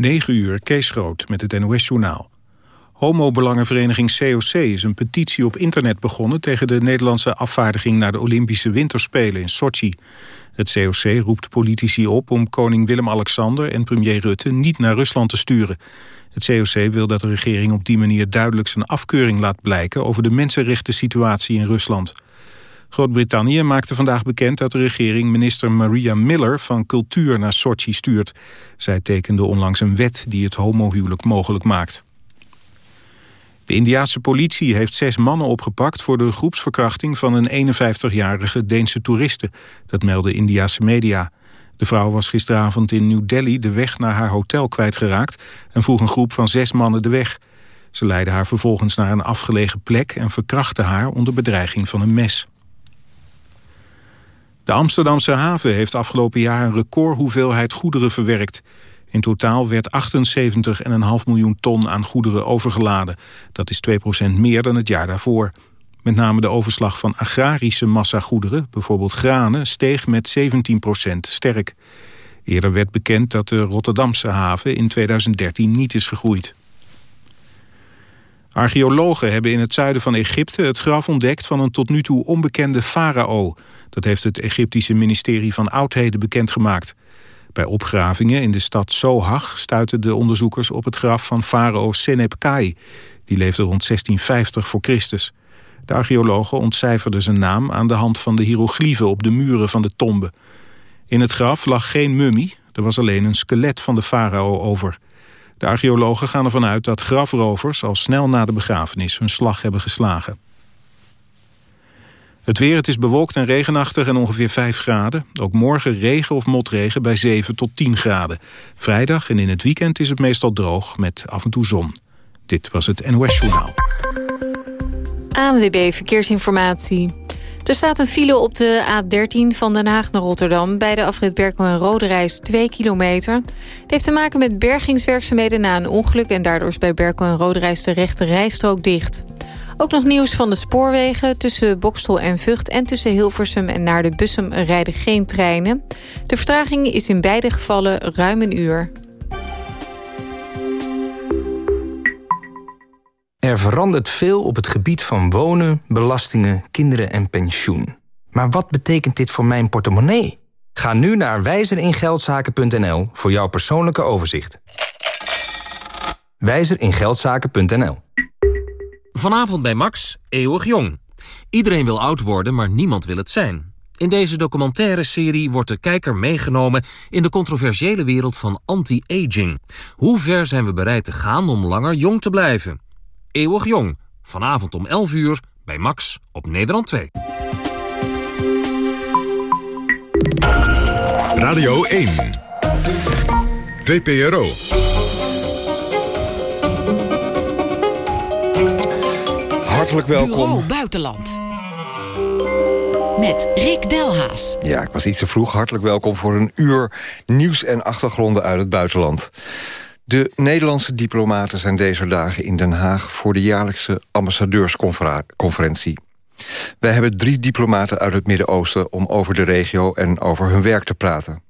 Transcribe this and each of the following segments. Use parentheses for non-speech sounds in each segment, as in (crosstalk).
9 uur, Kees Groot met het NOS-journaal. Homo-belangenvereniging COC is een petitie op internet begonnen... tegen de Nederlandse afvaardiging naar de Olympische Winterspelen in Sochi. Het COC roept politici op om koning Willem-Alexander en premier Rutte... niet naar Rusland te sturen. Het COC wil dat de regering op die manier duidelijk zijn afkeuring laat blijken... over de mensenrechten situatie in Rusland. Groot-Brittannië maakte vandaag bekend dat de regering minister Maria Miller van Cultuur naar Sochi stuurt. Zij tekende onlangs een wet die het homohuwelijk mogelijk maakt. De Indiaanse politie heeft zes mannen opgepakt voor de groepsverkrachting van een 51-jarige Deense toeriste. Dat melden Indiaanse media. De vrouw was gisteravond in New Delhi de weg naar haar hotel kwijtgeraakt en vroeg een groep van zes mannen de weg. Ze leidden haar vervolgens naar een afgelegen plek en verkrachten haar onder bedreiging van een mes. De Amsterdamse haven heeft afgelopen jaar een recordhoeveelheid goederen verwerkt. In totaal werd 78,5 miljoen ton aan goederen overgeladen. Dat is 2% meer dan het jaar daarvoor. Met name de overslag van agrarische massagoederen, bijvoorbeeld granen, steeg met 17% sterk. Eerder werd bekend dat de Rotterdamse haven in 2013 niet is gegroeid. Archeologen hebben in het zuiden van Egypte het graf ontdekt van een tot nu toe onbekende farao. Dat heeft het Egyptische ministerie van Oudheden bekendgemaakt. Bij opgravingen in de stad Sohag stuiten de onderzoekers op het graf van farao Senepkai. Die leefde rond 1650 voor Christus. De archeologen ontcijferden zijn naam aan de hand van de hieroglyphen op de muren van de tombe. In het graf lag geen mummie, er was alleen een skelet van de farao over. De archeologen gaan ervan uit dat grafrovers al snel na de begrafenis hun slag hebben geslagen. Het weer, het is bewolkt en regenachtig en ongeveer 5 graden. Ook morgen regen of motregen bij 7 tot 10 graden. Vrijdag en in het weekend is het meestal droog met af en toe zon. Dit was het NOS Journaal. ANWB Verkeersinformatie. Er staat een file op de A13 van Den Haag naar Rotterdam... bij de afrit Berkel en Roderijs 2 kilometer. Het heeft te maken met bergingswerkzaamheden na een ongeluk... en daardoor is bij Berkel en Roderijs de rechte rijstrook dicht. Ook nog nieuws van de spoorwegen. Tussen Bokstel en Vught en tussen Hilversum en naar de Bussum rijden geen treinen. De vertraging is in beide gevallen ruim een uur. Er verandert veel op het gebied van wonen, belastingen, kinderen en pensioen. Maar wat betekent dit voor mijn portemonnee? Ga nu naar wijzeringeldzaken.nl voor jouw persoonlijke overzicht. Wijzeringeldzaken.nl Vanavond bij Max, eeuwig jong. Iedereen wil oud worden, maar niemand wil het zijn. In deze documentaire serie wordt de kijker meegenomen in de controversiële wereld van anti-aging. Hoe ver zijn we bereid te gaan om langer jong te blijven? Eeuwig jong, vanavond om 11 uur bij Max op Nederland 2. Radio 1 VPRO Hartelijk welkom. Bureau Buitenland. Met Rick Delhaas. Ja, ik was iets te vroeg. Hartelijk welkom voor een uur nieuws en achtergronden uit het buitenland. De Nederlandse diplomaten zijn deze dagen in Den Haag... voor de jaarlijkse ambassadeursconferentie. Wij hebben drie diplomaten uit het Midden-Oosten... om over de regio en over hun werk te praten.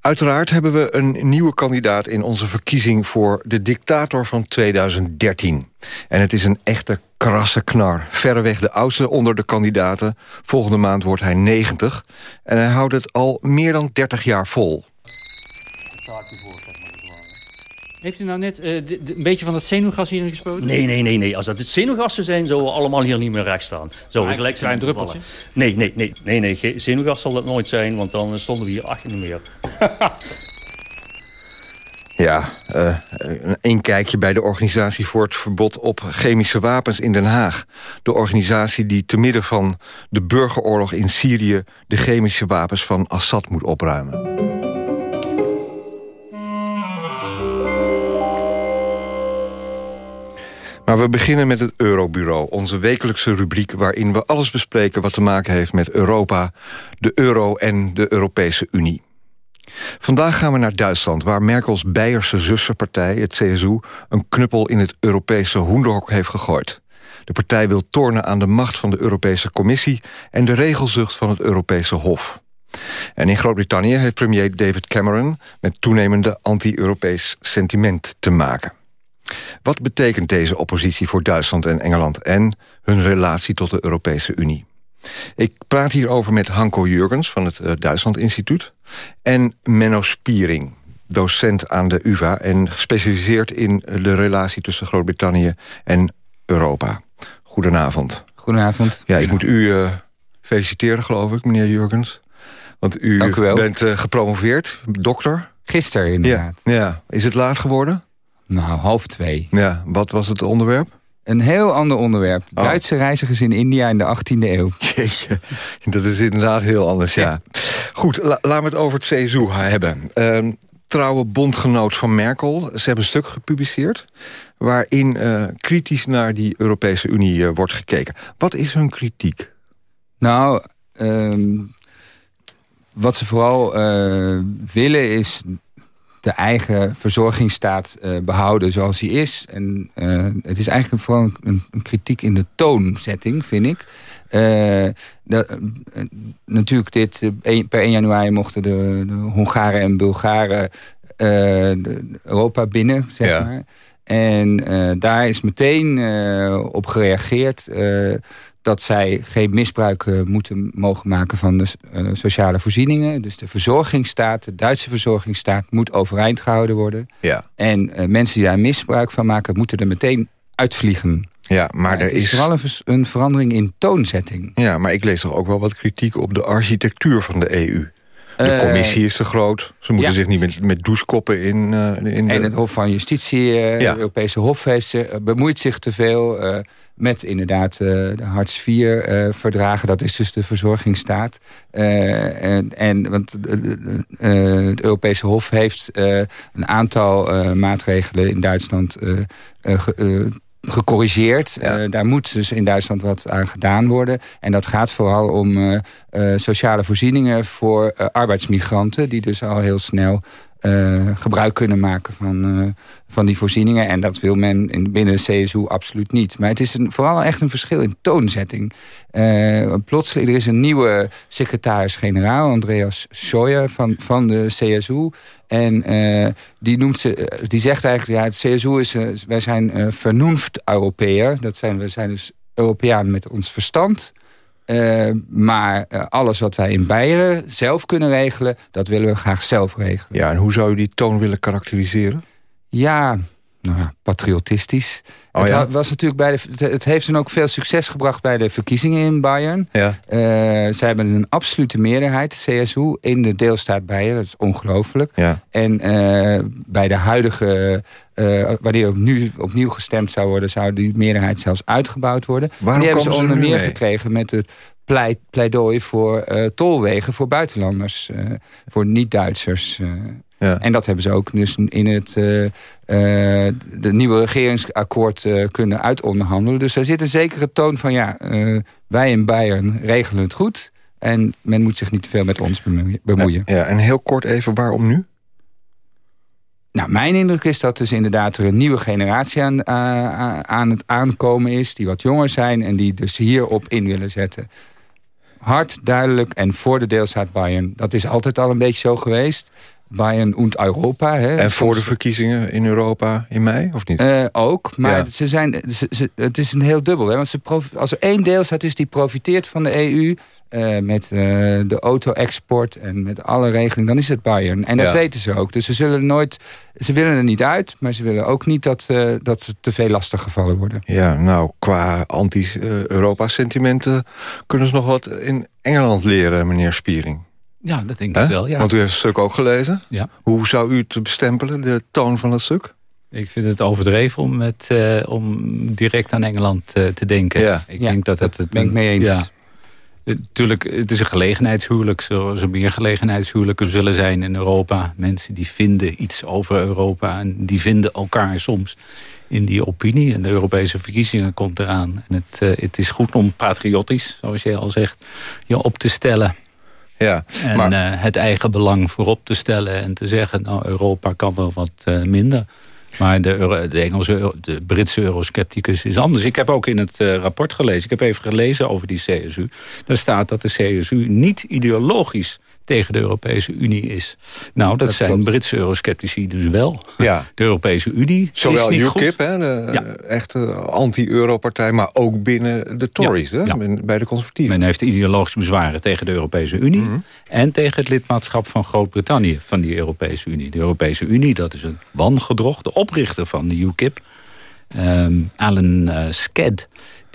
Uiteraard hebben we een nieuwe kandidaat in onze verkiezing... voor de dictator van 2013. En het is een echte krasse knar. Verreweg de oudste onder de kandidaten. Volgende maand wordt hij 90. En hij houdt het al meer dan 30 jaar vol. Heeft u nou net uh, een beetje van dat zenuwgas hierin gespoten? Nee, nee, nee, nee. Als dat het zenuwgassen zijn, zouden we allemaal hier niet meer recht staan. Zo, gelijk klein druppeltje? Nee, nee, nee, nee, nee. Zenuwgas zal dat nooit zijn, want dan stonden we hier achter niet meer. (laughs) Ja, uh, een kijkje bij de organisatie voor het verbod op chemische wapens in Den Haag. De organisatie die te midden van de burgeroorlog in Syrië... de chemische wapens van Assad moet opruimen. Maar we beginnen met het Eurobureau, onze wekelijkse rubriek... waarin we alles bespreken wat te maken heeft met Europa, de euro en de Europese Unie. Vandaag gaan we naar Duitsland, waar Merkels Beierse zussenpartij, het CSU... een knuppel in het Europese hoenderhok heeft gegooid. De partij wil tornen aan de macht van de Europese Commissie... en de regelzucht van het Europese Hof. En in Groot-Brittannië heeft premier David Cameron... met toenemende anti-Europees sentiment te maken. Wat betekent deze oppositie voor Duitsland en Engeland... en hun relatie tot de Europese Unie? Ik praat hierover met Hanko Jurgens van het uh, Duitsland Instituut... en Menno Spiering, docent aan de UvA... en gespecialiseerd in de relatie tussen Groot-Brittannië en Europa. Goedenavond. Goedenavond. Ja, ik moet u uh, feliciteren, geloof ik, meneer Jurgens. Want u, u bent uh, gepromoveerd, dokter. Gisteren, inderdaad. Ja, ja. Is het laat geworden? Nou, half twee. Ja, wat was het onderwerp? Een heel ander onderwerp. Oh. Duitse reizigers in India in de 18e eeuw. Jeetje, dat is inderdaad heel anders, ja. ja. Goed, la laten we het over het CSU hebben. Uh, trouwe bondgenoot van Merkel. Ze hebben een stuk gepubliceerd... waarin uh, kritisch naar die Europese Unie uh, wordt gekeken. Wat is hun kritiek? Nou, um, wat ze vooral uh, willen is de eigen verzorgingsstaat uh, behouden zoals hij is. En uh, het is eigenlijk vooral een, een, kritiek in de toonzetting, vind ik. Uh, dat, natuurlijk, dit, per 1 januari mochten de, de Hongaren en Bulgaren Europa binnen, zeg ja. maar. En daar is meteen op gereageerd dat zij geen misbruik uh, moeten mogen maken van de uh, sociale voorzieningen. Dus de verzorgingsstaat, de Duitse verzorgingsstaat... moet overeind gehouden worden. Ja. En uh, mensen die daar misbruik van maken... moeten er meteen uitvliegen. Ja, maar er het is, is vooral een, een, verandering in toonzetting. Ja, maar ik lees toch ook wel wat kritiek op de architectuur van de EU. De commissie is te groot. Ze moeten ja. zich niet met, met douchekoppen in, in En het Hof van Justitie, ja. het Europese Hof, heeft zich, bemoeit zich te veel... Met inderdaad de Hartz IV-verdragen. dat is dus de verzorgingsstaat. en, en, want het Europese Hof heeft een aantal maatregelen in Duitsland... gecorrigeerd. Ja. Uh, daar moet dus in Duitsland wat aan gedaan worden. En dat gaat vooral om uh, uh, sociale voorzieningen voor arbeidsmigranten... die dus al heel snel gebruik kunnen maken van, van die voorzieningen. En dat wil men in, binnen de CSU absoluut niet. Maar het is een, vooral echt een verschil in toonzetting. plotseling, er is een nieuwe secretaris-generaal... Andreas Scheuer van, van de CSU... En die, noemt ze, die zegt eigenlijk, ja, het CSU is, wij zijn uh, vernunft-Europeër. Dat zijn, we zijn dus Europeanen met ons verstand. Maar alles wat wij in Beieren zelf kunnen regelen, dat willen we graag zelf regelen. Ja, en hoe zou je die toon willen karakteriseren? Ja, nou ja, patriotistisch. Oh, het, ja? was natuurlijk bij de, het heeft dan ook veel succes gebracht bij de verkiezingen in Bayern. Ja. Uh, zij hebben een absolute meerderheid, de CSU, in de deelstaat Bayern. Dat is ongelooflijk. Ja. En uh, bij de huidige, uh, wanneer ook nu opnieuw gestemd zou worden... zou die meerderheid zelfs uitgebouwd worden. Waarom die hebben ze onder meer mee? gekregen met het pleit, pleidooi voor tolwegen voor buitenlanders. voor niet-Duitsers. Ja. En dat hebben ze ook dus in het uh, uh, de nieuwe regeringsakkoord uh, kunnen uitonderhandelen. Dus er zit een zekere toon van ja, wij in Bayern regelen het goed. En men moet zich niet te veel met ons bemoeien. Ja, en heel kort even, waarom nu? Nou, mijn indruk is dat dus inderdaad er een nieuwe generatie aan, aan het aankomen is... die wat jonger zijn en die dus hierop in willen zetten. Hard, duidelijk en voor de deelstaat Bayern. Dat is altijd al een beetje zo geweest. Bayern und Europa. Hè. En voor de verkiezingen in Europa in mei, of niet? Uh, ook, maar Ja. ze zijn, ze, ze- het is een heel dubbel. Hè, want ze als er één deelstaat is die profiteert van de EU... eh, met eh, de auto-export en met alle regelingen, dan is het Bayern. En dat Ja. weten ze ook. Dus ze, zullen nooit, ze willen er niet uit, maar ze willen ook niet dat, eh, dat ze te veel lastig gevallen worden. Ja, nou, qua anti-Europa-sentimenten... kunnen ze nog wat in Engeland leren, meneer Spiering. Ja, dat denk ik wel, ja. Want u heeft het stuk ook gelezen. Ja. Hoe zou u het bestempelen, de toon van het stuk? Ik vind het overdreven om, met, eh, om direct aan Engeland eh, te denken. Ja. Ik Ja, denk dat het... dat ben ik mee eens. Ja. Natuurlijk, het is een gelegenheidshuwelijk. Zoals er meer gelegenheidshuwelijken zullen zijn in Europa. Mensen die vinden iets over Europa. En die vinden elkaar soms in die opinie. En de Europese verkiezingen komt eraan. En het, eh, het is goed om patriotisch, zoals jij al zegt, je op te stellen. Ja, En maar eh, het eigen belang voorop te stellen en te zeggen... nou, Europa kan wel wat eh, minder. Maar de, Euro- de, Engelse, de Britse euroscepticus is anders. Ik heb ook in het eh, rapport gelezen, ik heb even gelezen over die CSU. Daar staat dat de CSU niet ideologisch tegen de Europese Unie is. Nou, dat, zijn Britse eurosceptici dus wel. Ja. (laughs) De Europese Unie Zowel is niet UKIP, goed. hè, de echte anti-Euro-partij... maar ook binnen de Tories, hè, bij de conservatieven. Men heeft ideologische bezwaren tegen de Europese Unie... Mhm. en tegen het lidmaatschap van Groot-Brittannië van die Europese Unie. De Europese Unie, dat is een wangedrocht. De oprichter van de UKIP, ehm, Alan uh, Sked...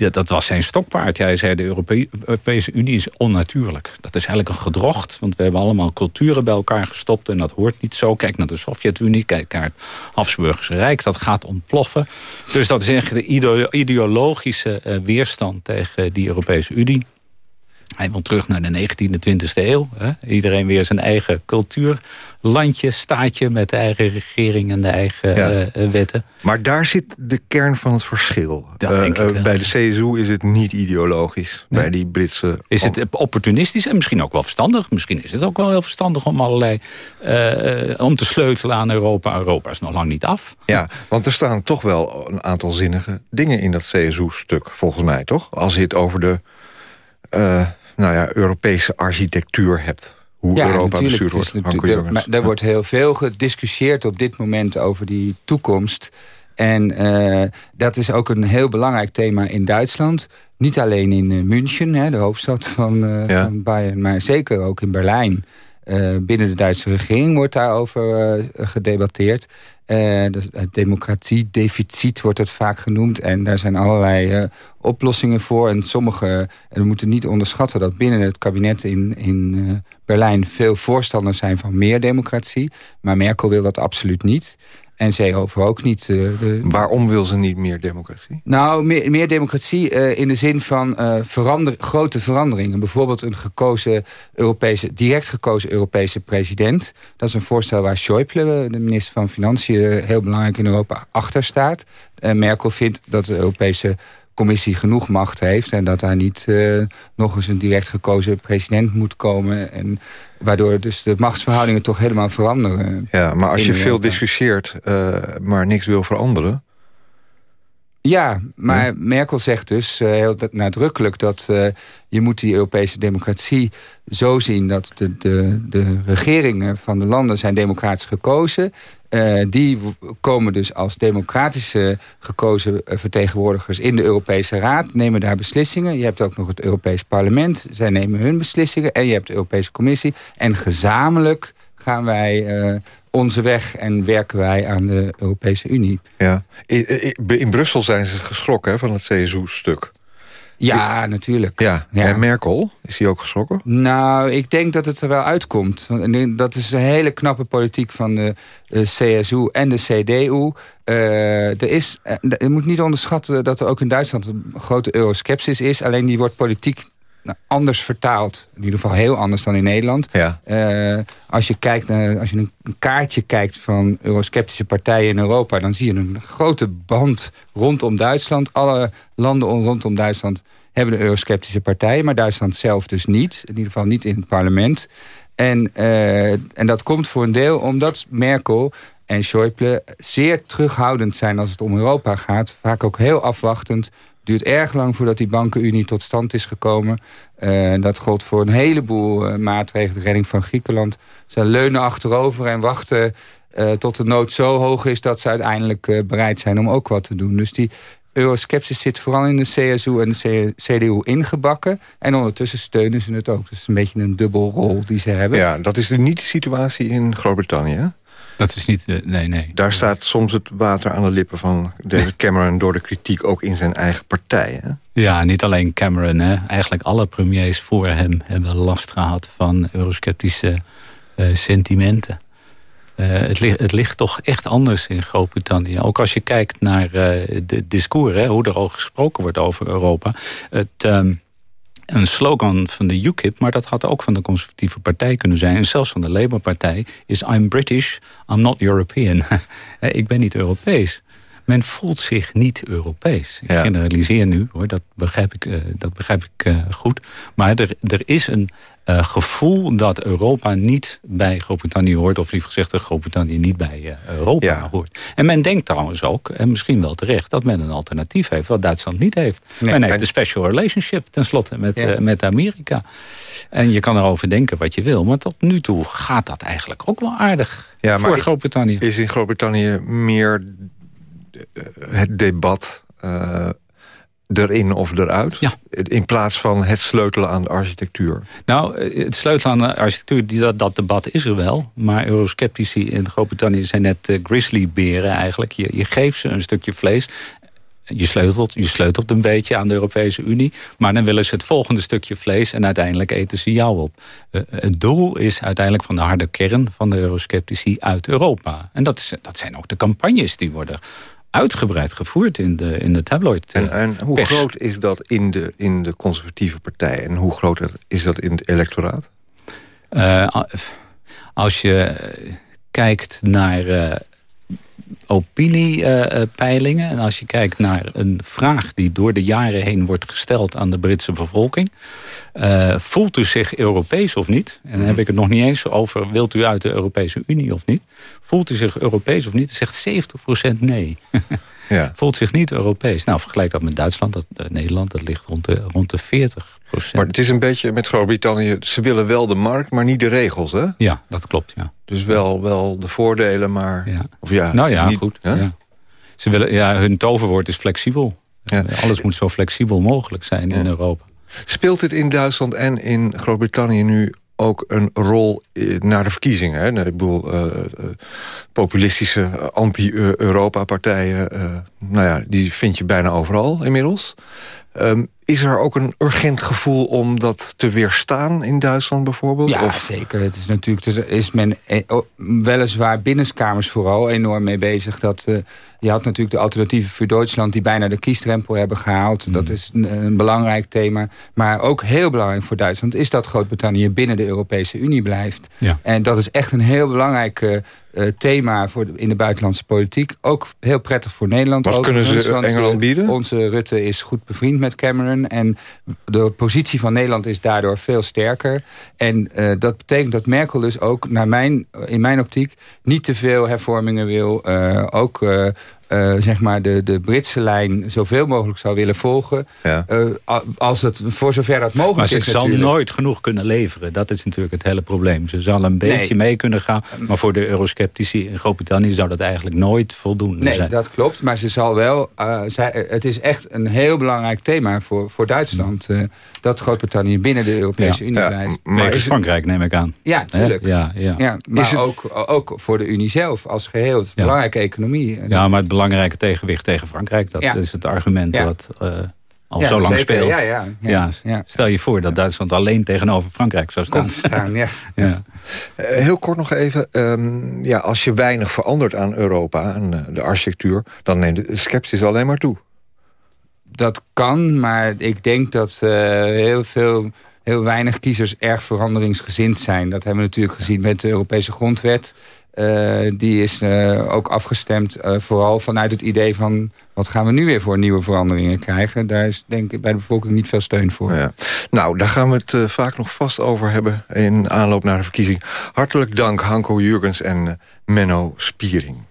Dat, was zijn stokpaard. Hij zei de Europe Europese Unie is onnatuurlijk. Dat is eigenlijk een gedrocht, want we hebben allemaal culturen bij elkaar gestopt... en dat hoort niet zo. Kijk naar de Sovjet-Unie, kijk naar het Habsburgse Rijk. Dat gaat ontploffen. Dus dat is echt de ideologische uh, weerstand tegen die Europese Unie. Hij wil terug naar de 19e, 20e eeuw. Hè? Iedereen weer zijn eigen cultuur. Landje, staatje met de eigen regering en de eigen ja. uh, wetten. Maar daar zit de kern van het verschil. Dat denk ik bij de CSU is het niet ideologisch. Nee. Bij die Britse... Is het opportunistisch en misschien ook wel verstandig. Misschien is het ook wel heel verstandig om allerlei... Uh, om te sleutelen aan Europa. Europa is nog lang niet af. Ja, want er staan toch wel een aantal zinnige dingen in dat CSU-stuk. Volgens mij, toch? Als je het over de... nou ja, Europese architectuur hebt. Hoe ja, Europa bestuurd wordt. Er, er wordt heel veel gediscussieerd op dit moment over die toekomst. En uh, dat is ook een heel belangrijk thema in Duitsland. Niet alleen in uh, München, hè, de hoofdstad van, uh, ja. van Bayern... maar zeker ook in Berlijn. Binnen de Duitse regering wordt daarover gedebatteerd. het democratiedeficit wordt het vaak genoemd. En daar zijn allerlei oplossingen voor. En sommige, en we moeten niet onderschatten dat binnen het kabinet in, in Berlijn... veel voorstanders zijn van meer democratie. Maar Merkel wil dat absoluut niet. En zij over ook niet. Uh, de... Waarom wil ze niet meer democratie? Nou, meer, meer democratie uh, in de zin van uh, verander, grote veranderingen. Bijvoorbeeld een gekozen Europese, direct gekozen Europese president. Dat is een voorstel waar Schäuble, de minister van Financiën... heel belangrijk in Europa, achter staat. Merkel vindt dat de Europese commissie genoeg macht heeft... en dat daar niet uh, nog eens een direct gekozen president moet komen... En waardoor dus de machtsverhoudingen toch helemaal veranderen. Ja, maar als je veel discussieert, uh, maar niks wil veranderen... Ja, maar ja. Merkel zegt dus uh, heel nadrukkelijk dat uh, je moet die Europese democratie zo zien... dat de, de, de regeringen van de landen zijn democratisch gekozen. Uh, die komen dus als democratische gekozen vertegenwoordigers in de Europese Raad. Nemen daar beslissingen. Je hebt ook nog het Europees Parlement. Zij nemen hun beslissingen. En je hebt de Europese Commissie. En gezamenlijk gaan wij onze weg en werken wij aan de Europese Unie. Ja. In, in Brussel zijn ze geschrokken hè, van het CSU-stuk. Ja, natuurlijk. Ja. ja. En Merkel, is die ook geschrokken? Nou, ik denk dat het er wel uitkomt. Dat is een hele knappe politiek van de CSU en de CDU. Uh, er is, je moet niet onderschatten dat er ook in Duitsland een grote euroskepsis is. Alleen die wordt politiek anders vertaald. In ieder geval heel anders dan in Nederland. Ja. Uh, als je kijkt naar, als je een kaartje kijkt van eurosceptische partijen in Europa... dan zie je een grote band rondom Duitsland. Alle landen rondom Duitsland hebben de eurosceptische partijen... maar Duitsland zelf dus niet. In ieder geval niet in het parlement. En, uh, en dat komt voor een deel omdat Merkel en Schäuble zeer terughoudend zijn als het om Europa gaat. Vaak ook heel afwachtend duurt erg lang voordat die bankenunie tot stand is gekomen. Uh, dat gold voor een heleboel uh, maatregelen. De redding van Griekenland. Ze leunen achterover en wachten uh, tot de nood zo hoog is... dat ze uiteindelijk bereid zijn om ook wat te doen. Dus die euroskepsis zit vooral in de CSU en de CDU ingebakken. En ondertussen steunen ze het ook. Dus een beetje een dubbel rol die ze hebben. Ja, dat is niet de situatie in Groot-Brittannië, Dat is niet... De, nee, nee. Daar staat soms het water aan de lippen van David (laughs) Cameron... door de kritiek ook in zijn eigen partij. Hè? Ja, niet alleen Cameron. Hè. Eigenlijk alle premiers voor hem hebben last gehad... van eurosceptische uh, sentimenten. Uh, het, ligt, het ligt toch echt anders in Groot-Brittannië. Ook als je kijkt naar de discours, hè, hoe er al gesproken wordt over Europa. Het... Um, een slogan van de UKIP, maar dat had ook van de conservatieve partij kunnen zijn. En zelfs van de Labour-partij is I'm British, I'm not European. (laughs) ik ben niet Europees. Men voelt zich niet Europees. Ik ja. generaliseer nu, hoor, dat begrijp ik, uh, dat begrijp ik uh, goed. Maar er, er is een uh, gevoel dat Europa niet bij Groot-Brittannië hoort... of liever gezegd dat Groot-Brittannië niet bij uh, Europa ja. hoort. En men denkt trouwens ook, en misschien wel terecht... dat men een alternatief heeft wat Duitsland niet heeft. Nee, men heeft en... een special relationship tenslotte met, ja. uh, met Amerika. En je kan erover denken wat je wil. Maar tot nu toe gaat dat eigenlijk ook wel aardig ja, voor Groot-Brittannië. Is in Groot-Brittannië meer het debat erin of eruit? Ja. In plaats van het sleutelen aan de architectuur? Nou, het sleutelen aan de architectuur, dat, dat debat is er wel. Maar eurosceptici in Groot-Brittannië zijn net uh, grizzlyberen eigenlijk. Je, je geeft ze een stukje vlees je sleutelt, je sleutelt een beetje aan de Europese Unie. Maar dan willen ze het volgende stukje vlees en uiteindelijk eten ze jou op. Uh, het doel is uiteindelijk van de harde kern van de eurosceptici uit Europa. En dat, is, dat zijn ook de campagnes die worden uitgebreid gevoerd in de, in de tabloid. En, en hoe pers. groot is dat in de, in de conservatieve partij? En hoe groot is dat in het electoraat? Uh, als je kijkt naar opiniepeilingen... En als je kijkt naar een vraag die door de jaren heen wordt gesteld... aan de Britse bevolking... Uh, voelt u zich Europees of niet? En dan heb ik het nog niet eens over... wilt u uit de Europese Unie of niet? Voelt u zich Europees of niet? Zegt 70% nee. ja. (laughs) Voelt zich niet Europees. Nou, vergelijk dat met Duitsland, dat, uh, Nederland... dat ligt rond de, rond de 40 Maar het is een beetje met Groot-Brittannië... ze willen wel de markt, maar niet de regels, hè? Ja, dat klopt, ja. Dus wel, wel de voordelen, maar... Ja. Of ja, nou ja, niet, goed. Ja? Ze willen, ja, hun toverwoord is flexibel. Ja. Alles moet zo flexibel mogelijk zijn in Europa. Speelt dit in Duitsland en in Groot-Brittannië nu ook een rol naar de verkiezingen? Hè? Ik bedoel, uh, uh, populistische anti-Europa-partijen... Uh, nou ja, die vind je bijna overal inmiddels. Um, is er ook een urgent gevoel om dat te weerstaan in Duitsland bijvoorbeeld? Ja, of? zeker. Het is natuurlijk, dus is men weliswaar binnenskamers vooral enorm mee bezig. Dat, uh, je had natuurlijk de alternatieven voor Duitsland... die bijna de kiesdrempel hebben gehaald. Mm. Dat is een, een, belangrijk thema. Maar ook heel belangrijk voor Duitsland... is dat Groot-Brittannië binnen de Europese Unie blijft. Ja. En dat is echt een heel belangrijk uh, thema voor de, in de buitenlandse politiek. Ook heel prettig voor Nederland. Wat kunnen ze Engeland bieden? Onze Rutte is goed bevriend met Cameron. En de positie van Nederland is daardoor veel sterker. En uh, dat betekent dat Merkel dus ook, naar mijn, in mijn optiek... niet te veel hervormingen wil. Uh, ook... Uh, uh, zeg maar de, de Britse lijn zoveel mogelijk zou willen volgen. Ja. Uh, als het voor zover dat mogelijk maar is. Maar ze zal natuurlijk. nooit genoeg kunnen leveren. Dat is natuurlijk het hele probleem. Ze zal een beetje nee. mee kunnen gaan. Maar voor de eurosceptici in Groot-Brittannië zou dat eigenlijk nooit voldoende nee, zijn. Nee, dat klopt. Maar ze zal wel. Uh, zij, het is echt een heel belangrijk thema voor, voor Duitsland. dat Groot-Brittannië binnen de Europese ja. Unie ja. blijft. Maar is Frankrijk neem ik aan. Ja, tuurlijk. Ja, ja. ja, maar ook, ook voor de Unie zelf als geheel. Het is een belangrijke economie. Ja, maar het belangrijke tegenwicht tegen Frankrijk. Dat ja. is het argument ja. dat uh, al ja, zo lang zeker. speelt. Ja, ja, ja, ja, Stel je voor dat Duitsland alleen tegenover Frankrijk zou staan. Komt staan, ja. (laughs) ja. Uh, heel kort nog even. Um, ja, als je weinig verandert aan Europa, aan uh, de architectuur... dan neemt de sceptisch alleen maar toe. Dat kan, maar ik denk dat uh, heel veel... Heel weinig kiezers erg veranderingsgezind zijn. Dat hebben we natuurlijk gezien met de Europese grondwet. Uh, die is uh, ook afgestemd uh, vooral vanuit het idee van... wat gaan we nu weer voor nieuwe veranderingen krijgen? Daar is denk ik bij de bevolking niet veel steun voor. Ja. Nou, daar gaan we het vaak nog vast over hebben... in aanloop naar de verkiezing. Hartelijk dank Hanko Jurgens en Menno Spiering.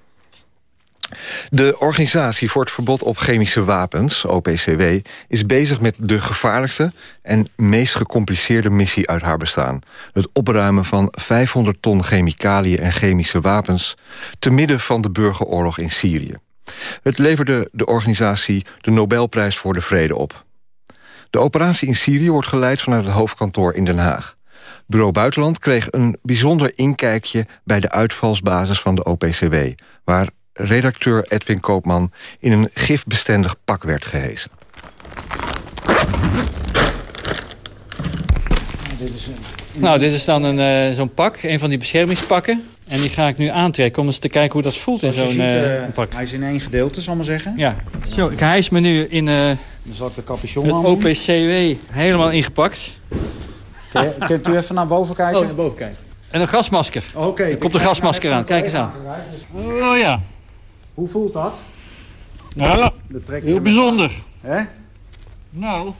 De Organisatie voor het Verbod op Chemische Wapens, OPCW... is bezig met de gevaarlijkste en meest gecompliceerde missie uit haar bestaan. Het opruimen van 500 ton chemicaliën en chemische wapens... te midden van de burgeroorlog in Syrië. Het leverde de organisatie de Nobelprijs voor de Vrede op. De operatie in Syrië wordt geleid vanuit het hoofdkantoor in Den Haag. Bureau Buitenland kreeg een bijzonder inkijkje... bij de uitvalsbasis van de OPCW... waar redacteur Edwin Koopman in een gifbestendig pak werd gehesen. Dit is een... Nou, dit is dan een, uh, zo'n pak, een van die beschermingspakken. En die ga ik nu aantrekken om eens te kijken hoe dat voelt in zo'n uh, pak. Hij is in één gedeelte, zal ik maar zeggen. Ja, zo, ik hijs me nu in uh, Dan zal ik de capuchon het OPCW helemaal ingepakt. Kunt u even naar boven kijken? Oh, naar boven kijken. En een gasmasker. Oké. Okay, komt de gasmasker aan, kijk eens aan. Oh ja. Hoe voelt dat? Ja, heel bijzonder. Hè? Nou,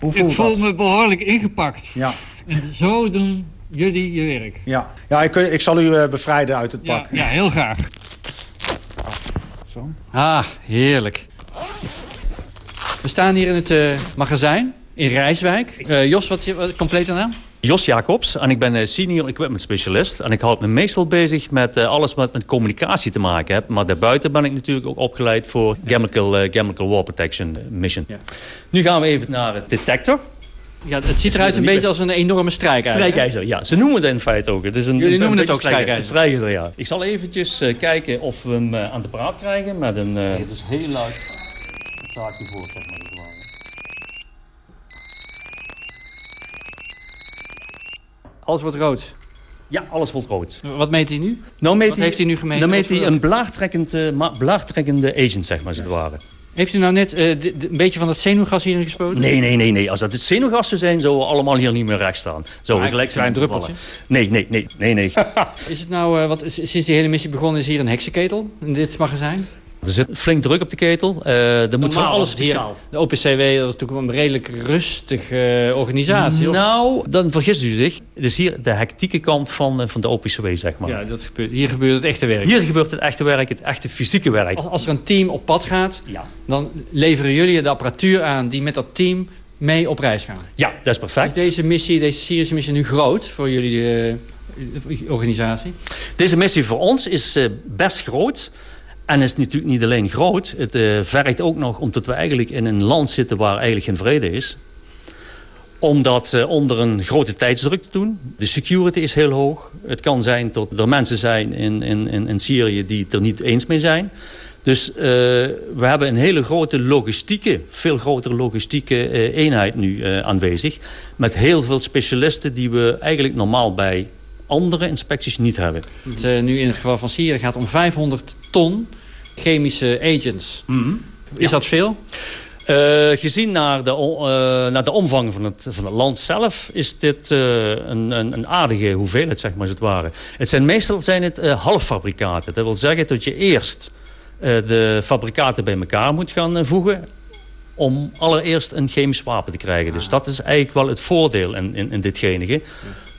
Hoe voelt ik voel dat? me behoorlijk ingepakt. Ja. En zo doen jullie je werk. Ja, ja ik, ik zal u eh, bevrijden uit het pak. Ja, ja heel graag. Zo. Ah, heerlijk. We staan hier in het eh, magazijn in Rijswijk. Eh, Jos, wat is je complete naam? Jos Jacobs en ik ben eh, senior equipment specialist. En ik houd me meestal bezig met eh, alles wat met communicatie te maken heeft. Maar daarbuiten ben ik natuurlijk ook opgeleid voor Chemical, eh, chemical War Protection Mission. Nu gaan we even naar het detector. Ja, het ziet eruit een beetje als een enorme strijkijzer. Strijkijzer, ja. Ze noemen het in feite ook. Het is een, Jullie een noemen het ook strijkijzer. Strijkijzer, ja. Ik zal eventjes kijken of we hem aan de praat krijgen met een... eh het is heel luid. Taakje voor, zeg maar. als het ware. Alles wordt rood. Ja, alles wordt rood. Wat meet hij nu? Nou meet Wat heeft hij nu gemeten? Dan Wat meet hij een blaagtrekkend, eh, blaagtrekkende agent, zeg maar, als het ware. Heeft u nou net eh, een beetje van dat zenuwgas hierin gespoten? Nee, nee, nee, nee. Als dat het zenuwgassen zijn, zouden we allemaal hier niet meer recht staan. Zo, Maar gelijk een klein zijn druppeltje. Nee, nee, nee, nee, nee. (laughs) (laughs) Is het nou, eh, wat, sinds die hele missie begonnen is hier een heksenketel in dit magazijn? Er zit flink druk op de ketel. Er moet van Normaal alles het hier- speciaal. De OPCW was natuurlijk een redelijk rustige eh, organisatie. of? Nou, dan vergist u zich. Het is hier de hectieke kant van, eh, van de OPCW, zeg maar. Ja, dat gebeurt, hier gebeurt het echte werk. Hier gebeurt het echte werk, het echte fysieke werk. Als, als er een team op pad gaat, Ja. dan leveren jullie de apparatuur aan die met dat team mee op reis gaan. Ja, dat is Is perfect. deze missie, deze Syrische missie nu groot voor jullie organisatie? Deze missie voor ons is best groot. En is natuurlijk niet alleen groot. Het eh, vergt ook nog omdat we eigenlijk in een land zitten waar eigenlijk geen vrede is. Om dat eh, onder een grote tijdsdruk te doen. De security is heel hoog. Het kan zijn dat er mensen zijn in, in, in, Syrië die het er niet eens mee zijn. Dus eh, we hebben een hele grote logistieke, veel grotere logistieke eenheid nu aanwezig. Met heel veel specialisten die we eigenlijk normaal bij andere inspecties niet hebben. Het, eh, nu in het geval van Syrië gaat om 500 ton chemische agents. Is dat veel? Eh, gezien naar de, eh, naar de omvang van het, van het land zelf... is dit een, een, een aardige hoeveelheid, zeg maar, als het ware. Het zijn, meestal zijn het halffabrikaten. Dat wil zeggen dat je eerst de fabrikaten bij elkaar moet gaan voegen... om allereerst een chemisch wapen te krijgen. Dus dat is eigenlijk wel het voordeel in, in, in ditgenige.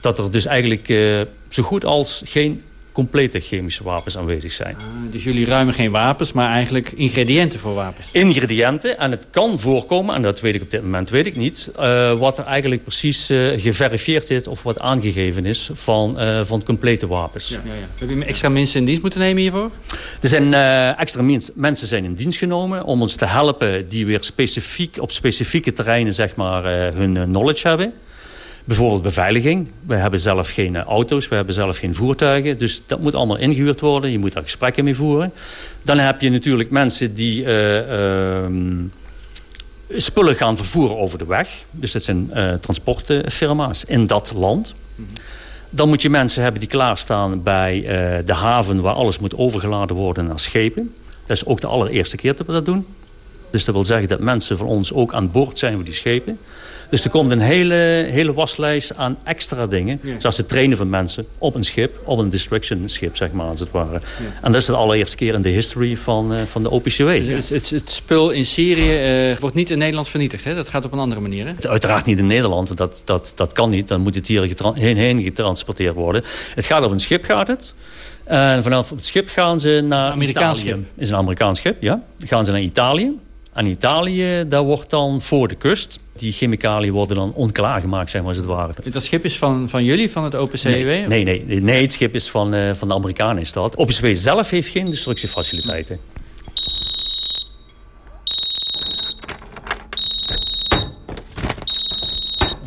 Dat er dus eigenlijk eh, zo goed als geen complete chemische wapens aanwezig zijn. Dus jullie ruimen geen wapens, maar eigenlijk ingrediënten voor wapens. ingrediënten. En het kan voorkomen, en dat weet ik op dit moment weet ik niet... eh, wat er eigenlijk precies eh, geverifieerd is of wat aangegeven is van, van complete wapens. Ja, ja. Heb je extra mensen in dienst moeten nemen hiervoor? Er zijn extra mens- mensen zijn in dienst genomen om ons te helpen... die weer specifiek op specifieke terreinen zeg maar, hun knowledge hebben. Bijvoorbeeld beveiliging. We hebben zelf geen eh, auto's, we hebben zelf geen voertuigen. Dus dat moet allemaal ingehuurd worden. Je moet daar gesprekken mee voeren. Dan heb je natuurlijk mensen die eh, ehm, spullen gaan vervoeren over de weg. Dus dat zijn eh, transportfirma's in dat land. Dan moet je mensen hebben die klaarstaan bij de haven... waar alles moet overgeladen worden naar schepen. Dat is ook de allereerste keer dat we dat doen. Dus dat wil zeggen dat mensen van ons ook aan boord zijn voor die schepen. Dus er komt een hele, hele waslijst aan extra dingen. Zoals het trainen van mensen op een schip, op een destruction schip, zeg maar, als het ware. En dat is de allereerste keer in de history van, eh, van de OPCW. Dus het, het, het spul in Syrië eh, wordt niet in Nederland vernietigd. Hè? Dat gaat op een andere manier. Hè? Uiteraard niet in Nederland, want dat, dat, dat kan niet. Dan moet het hier heen, heen getransporteerd worden. Het gaat op een schip, gaat het. En vanaf het schip gaan ze naar Amerikaans Italië. schip. is een Amerikaans schip, ja. Dan gaan ze naar Italië. En Italië, daar wordt dan voor de kust... die chemicaliën worden dan onklaargemaakt, zeg maar, als het ware. Dat schip is van, van jullie, van het OPCW? Nee, nee, nee, nee, het schip is van, eh, van de Amerikanen is dat. OPCW zelf heeft geen destructiefaciliteiten.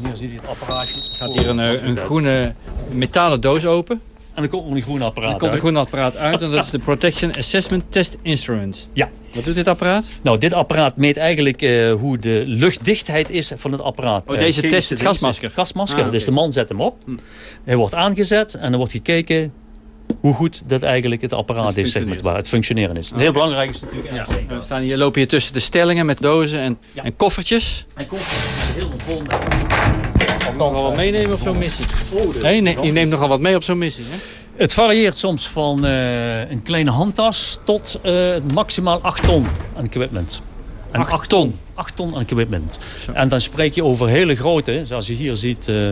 Hier zie je het apparaatje. Gaat hier een, eh, een groene metalen doos open. En dan komt er een groen apparaat Dan komt een groen apparaat uit en dat is de Protection Assessment Test Instrument. Ja. Wat doet dit apparaat? Nou, dit apparaat meet eigenlijk eh, hoe de luchtdichtheid is van het apparaat. Oh, deze test het gasmasker? Gasmasker. Ah. Dus de man zet hem op. Hij wordt aangezet en dan wordt gekeken hoe goed dat eigenlijk het apparaat is, zeg maar, waar het functioneren is. Een heel belangrijk is natuurlijk NRC. We staan hier, lopen hier tussen de stellingen met dozen en, en koffertjes. Hij komt heel vol met... Nog wel wat meenemen op zo'n missie. Nee, nee, je neemt nogal wat mee op zo'n missie. Hè? Het varieert soms van eh, een kleine handtas tot eh, maximaal 8 ton aan equipment. En 8 ton? 8 ton aan equipment. En dan spreek je over hele grote, zoals je hier ziet... Uh,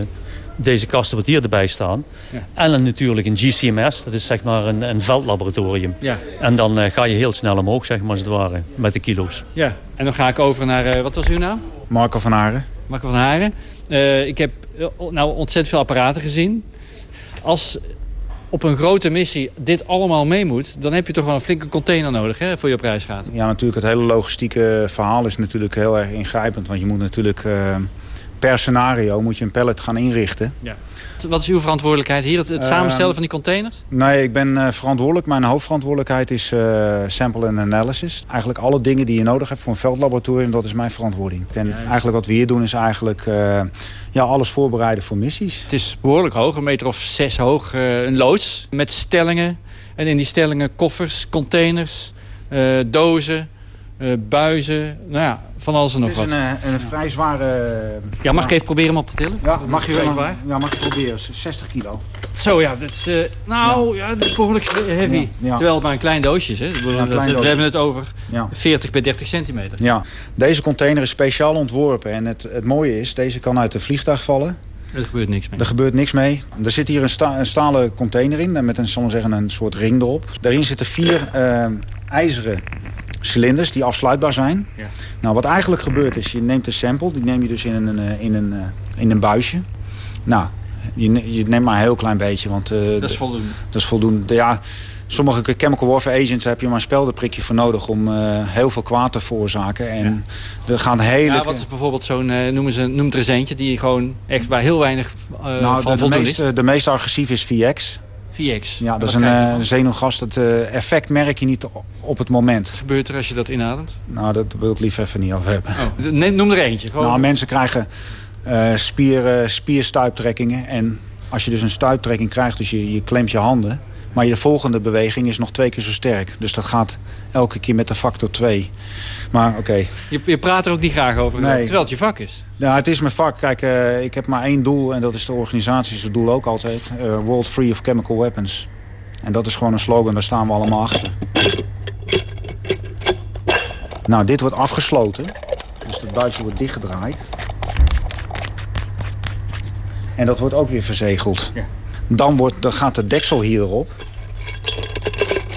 deze kasten wat hier erbij staan. Ja. En dan natuurlijk een GCMS, dat is zeg maar een, een veldlaboratorium. Ja. En dan uh, ga je heel snel omhoog, zeg maar, als het ware, met de kilo's. Ja, en dan ga ik over naar, uh, wat was uw naam? Marco van Haren. Marco van Haren. Uh, ik heb nou ontzettend veel apparaten gezien. Als op een grote missie dit allemaal mee moet... dan heb je toch wel een flinke container nodig hè, voor je op reis gaat. Ja, natuurlijk. Het hele logistieke verhaal is natuurlijk heel erg ingrijpend. Want je moet natuurlijk per scenario moet je een pallet gaan inrichten. Ja. Wat is uw verantwoordelijkheid hier? Het, samenstellen van die containers? Nee, ik ben uh, verantwoordelijk. Mijn hoofdverantwoordelijkheid is uh, sample and analysis. Eigenlijk alle dingen die je nodig hebt voor een veldlaboratorium, dat is mijn verantwoording. En eigenlijk wat we hier doen is eigenlijk uh, ja, alles voorbereiden voor missies. Het is behoorlijk hoog, een meter of zes hoog. een loods met stellingen. En in die stellingen koffers, containers, dozen, buizen. Nou ja, van alles en nog wat. Het is een, een vrij zware... Ja, mag ik even proberen hem op te tillen? Ja, mag je wel. Ja, mag je proberen. 60 kilo. Zo ja, dat is, uh, nou ja. dat is behoorlijk heavy. Terwijl het maar een klein doosje is. Hè. Ja, dat, we hebben het over 40 bij 30 centimeter. Ja, deze container is speciaal ontworpen. En het, het mooie is, deze kan uit een vliegtuig vallen. Er gebeurt niks mee. Er gebeurt niks mee. Er zit hier een, sta een stalen container in met een, zal zeggen, een soort ring erop. Daarin zitten vier uh, ijzeren cilinders die afsluitbaar zijn. Ja. Nou, wat eigenlijk gebeurt is, je neemt een sample, die neem je dus in een, eh, in een, eh, in een buisje. Nou, je, je neemt maar een heel klein beetje, want... Uh, dat is voldoende. Dat is voldoende. Ja, sommige chemical warfare agents heb je maar een speldenprikje voor nodig om uh, heel veel kwaad te veroorzaken. En ja. er gaan hele... Ja, wat is bijvoorbeeld zo'n, uh, noemen ze, noem er eens eentje, die gewoon echt waar heel weinig nou, van de, de, meest, de meest agressief is VX. VX. Ja, dat is een uh, zenuwgas. Dat uh, effect merk je niet op het moment. Wat gebeurt er als je dat inademt? Nou, dat wil ik liever even niet over hebben. Oh, noem er eentje. Gewoon. Nou, mensen krijgen uh, spier, spierstuiptrekkingen. En als je dus een stuiptrekking krijgt, dus je, je klemt je handen... maar je volgende beweging is nog twee keer zo sterk. Dus dat gaat elke keer met de factor 2. Maar oké. Je, je, praat er ook niet graag over, nee. terwijl het je vak is. Ja, het is mijn vak. Kijk, uh, ik heb maar één doel en dat is de organisatie. doel ook altijd. Uh, World Free of Chemical Weapons. En dat is gewoon een slogan, daar staan we allemaal achter. Nou, dit wordt afgesloten. Dus het buisje wordt dichtgedraaid. En dat wordt ook weer verzegeld. Ja. Dan, wordt, dan gaat de deksel hierop.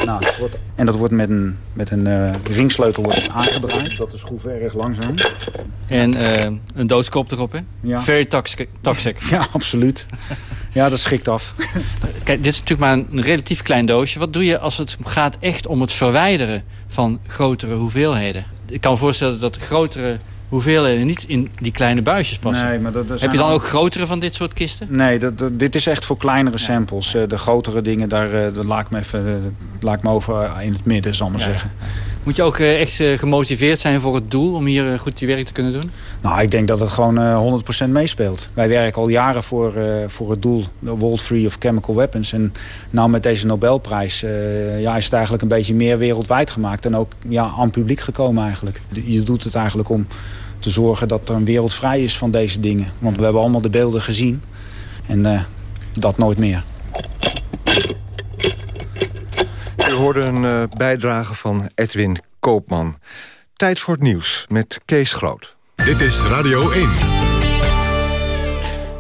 Nou, dat wordt, en dat wordt met een, met een uh, ringsleutel wordt aangedraaid. Dat de schroeven erg langzaam. En uh, een doodskop erop, hè? Ja. Very toxic. toxic. (laughs) Ja, absoluut. Ja, dat schikt af. (laughs) Kijk, dit is natuurlijk maar een relatief klein doosje. Wat doe je als het gaat echt om het verwijderen van grotere hoeveelheden? Ik kan me voorstellen dat grotere hoeveelheden niet in die kleine buisjes passen. Nee, maar dat, dat Heb je dan ook grotere van dit soort kisten? Nee, dat, dit is echt voor kleinere samples. Ja. Eh, de grotere dingen, daar, eh, daar laat, ik me even, eh, laat ik me over in het midden, zal ik maar zeggen. Moet je ook echt gemotiveerd zijn voor het doel om hier goed je werk te kunnen doen? Nou, ik denk dat het gewoon 100% meespeelt. Wij werken al jaren voor, voor het doel, de World Free of Chemical Weapons. En nou met deze Nobelprijs ja, is het eigenlijk een beetje meer wereldwijd gemaakt. En ook ja, aan publiek gekomen eigenlijk. Je doet het eigenlijk om te zorgen dat er een wereld vrij is van deze dingen. Want we hebben allemaal de beelden gezien. En dat nooit meer. U hoorde een uh, bijdrage van Edwin Koopman. Tijd voor het nieuws met Kees Groot. Dit is Radio 1.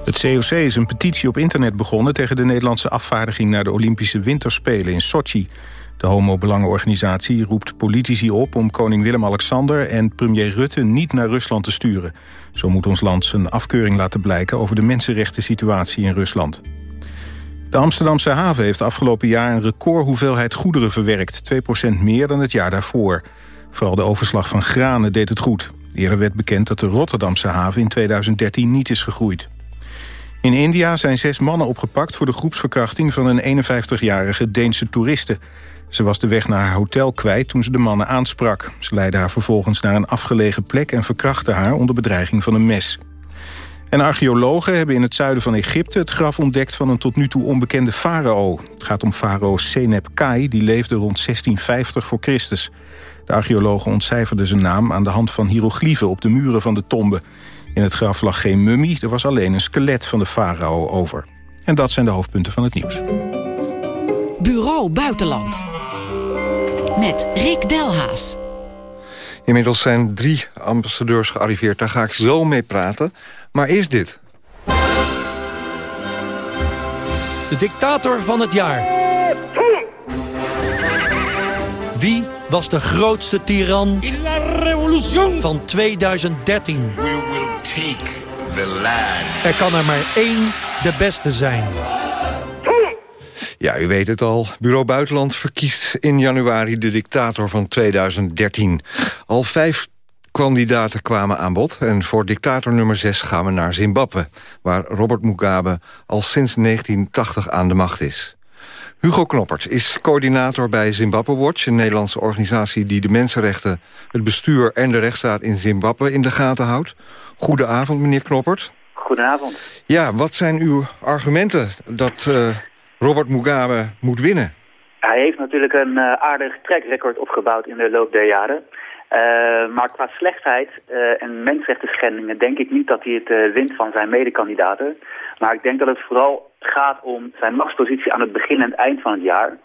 Het COC is een petitie op internet begonnen... tegen de Nederlandse afvaardiging naar de Olympische Winterspelen in Sochi. De homo-belangenorganisatie roept politici op om koning Willem-Alexander en premier Rutte niet naar Rusland te sturen. Zo moet ons land zijn afkeuring laten blijken over de mensenrechten situatie in Rusland. De Amsterdamse haven heeft afgelopen jaar een recordhoeveelheid goederen verwerkt. 2% meer dan het jaar daarvoor. Vooral de overslag van granen deed het goed. Eerder werd bekend dat de Rotterdamse haven in 2013 niet is gegroeid. In India zijn zes mannen opgepakt voor de groepsverkrachting van een 51-jarige Deense toeriste. Ze was de weg naar haar hotel kwijt toen ze de mannen aansprak. Ze leidde haar vervolgens naar een afgelegen plek... en verkrachtte haar onder bedreiging van een mes. En archeologen hebben in het zuiden van Egypte... het graf ontdekt van een tot nu toe onbekende farao. Het gaat om farao Senep Kai, die leefde rond 1650 voor Christus. De archeologen ontcijferden zijn naam aan de hand van hieroglyphen... op de muren van de tombe. In het graf lag geen mummie, er was alleen een skelet van de farao over. En dat zijn de hoofdpunten van het nieuws. Bureau Buitenland met Rick Delhaas. Inmiddels zijn drie ambassadeurs gearriveerd. Daar ga ik zo mee praten. Maar eerst dit. De dictator van het jaar. Wie was de grootste tiran van 2013? Er kan er maar één de beste zijn. Ja, u weet het al. Bureau Buitenland verkiest in januari de dictator van 2013. Al vijf kandidaten kwamen aan bod. En voor dictator nummer 6 gaan we naar Zimbabwe... waar Robert Mugabe al sinds 1980 aan de macht is. Hugo Knoppert is coördinator bij Zimbabwe Watch... een Nederlandse organisatie die de mensenrechten... het bestuur en de rechtsstaat in Zimbabwe in de gaten houdt. Goedenavond, meneer Knoppert. Goedenavond. Ja, wat zijn uw argumenten dat uh, Robert Mugabe moet winnen? Hij heeft natuurlijk een uh, aardig trackrecord opgebouwd in de loop der jaren. Uh, maar qua slechtheid uh, en mensenrechten schendingen denk ik niet dat hij het uh, wint van zijn medekandidaten. Maar ik denk dat het vooral gaat om zijn machtspositie aan het begin en het eind van het jaar.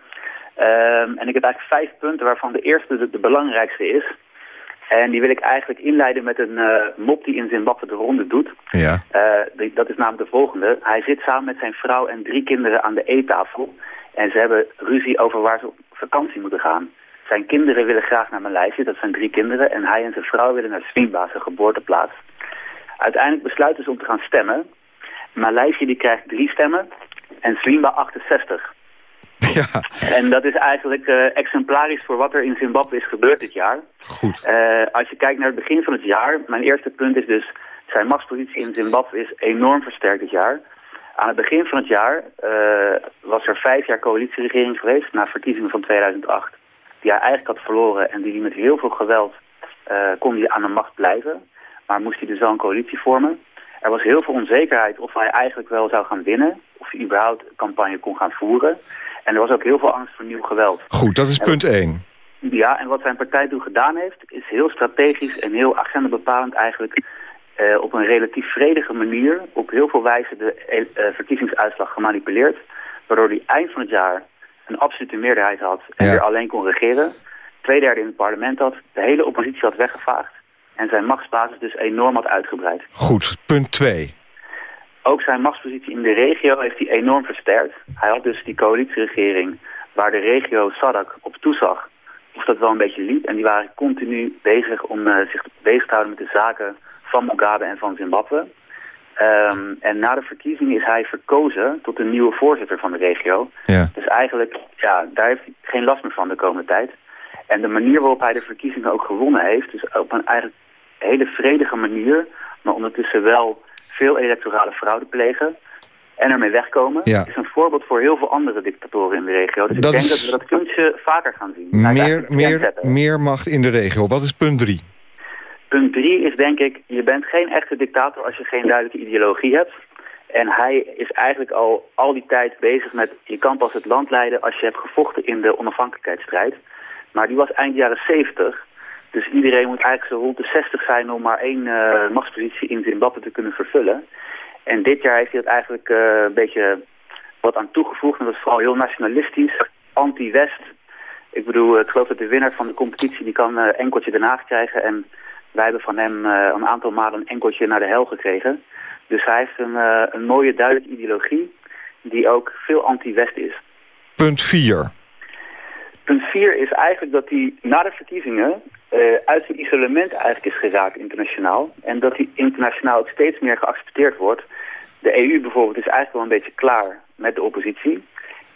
en ik heb eigenlijk vijf punten waarvan de eerste de, de, belangrijkste is. En die wil ik eigenlijk inleiden met een mop die in Zimbabwe de ronde doet. Ja. Die, dat is namelijk de volgende. Hij zit samen met zijn vrouw en drie kinderen aan de eettafel. En ze hebben ruzie over waar ze op vakantie moeten gaan. Zijn kinderen willen graag naar Maleisië, dat zijn drie kinderen. En hij en zijn vrouw willen naar Swimba, zijn geboorteplaats. Uiteindelijk besluiten ze om te gaan stemmen. Maleisië die krijgt drie stemmen en Swimba 68. (laughs) Ja. En dat is eigenlijk uh, exemplarisch voor wat er in Zimbabwe is gebeurd dit jaar. Goed. Uh, als je kijkt naar het begin van het jaar, mijn eerste punt is dus... zijn machtspositie in Zimbabwe is enorm versterkt dit jaar. Aan het begin van het jaar uh, was er vijf jaar coalitieregering geweest... na verkiezingen van 2008 die hij eigenlijk had verloren en die hij met heel veel geweld uh, kon hij aan de macht blijven. Maar moest hij dus wel een coalitie vormen. Er was heel veel onzekerheid of hij eigenlijk wel zou gaan winnen. Of hij überhaupt een campagne kon gaan voeren. En er was ook heel veel angst voor nieuw geweld. Goed, dat is en punt 1. Ja, en wat zijn partij toen gedaan heeft, is heel strategisch en heel agendabepalend eigenlijk... Uh, op een relatief vredige manier op heel veel wijze de uh, verkiezingsuitslag gemanipuleerd. Waardoor hij eind van het jaar een absolute meerderheid had en Ja. weer alleen kon regeren. Twee derde in het parlement had, de hele oppositie had weggevaagd. En zijn machtsbasis dus enorm had uitgebreid. Goed, punt 2. Ook zijn machtspositie in de regio heeft hij enorm versterkt. Hij had dus die coalitieregering waar de regio Sadak op toezag. Of dat wel een beetje liep. En die waren continu bezig om eh, zich bezig te houden met de zaken van Mugabe en van Zimbabwe. Ehm, en na de verkiezingen is hij verkozen tot de nieuwe voorzitter van de regio. Ja. Dus eigenlijk, ja, daar heeft hij geen last meer van de komende tijd. En de manier waarop hij de verkiezingen ook gewonnen heeft, dus op een eigenlijk hele vredige manier, maar ondertussen wel veel electorale fraude plegen en ermee wegkomen, Ja. is een voorbeeld voor heel veel andere dictatoren in de regio. Dus Dat ik denk dat we dat kunstje vaker gaan zien. Meer, meer, meer macht in de regio. Wat is punt 3? Punt drie is denk ik, je bent geen echte dictator als je geen duidelijke ideologie hebt. En hij is eigenlijk al al die tijd bezig met, je kan pas het land leiden als je hebt gevochten in de onafhankelijkheidsstrijd. Maar die was eind jaren 70. Dus iedereen moet eigenlijk zo rond de 60 zijn om maar één eh, machtspositie in Zimbabwe te kunnen vervullen. En dit jaar heeft hij dat eigenlijk eh, een beetje wat aan toegevoegd. En dat is vooral heel nationalistisch, anti-West. Ik bedoel, ik geloof dat de winnaar van de competitie die kan eh, enkeltje Den Haag krijgen. En wij hebben van hem eh, een aantal malen een enkeltje naar de hel gekregen. Dus hij heeft een, eh, een mooie duidelijke ideologie die ook veel anti-West is. Punt 4. Punt 4 is eigenlijk dat hij na de verkiezingen eh, uit zijn isolement eigenlijk is geraakt internationaal. En dat hij internationaal ook steeds meer geaccepteerd wordt. De EU bijvoorbeeld is eigenlijk wel een beetje klaar met de oppositie.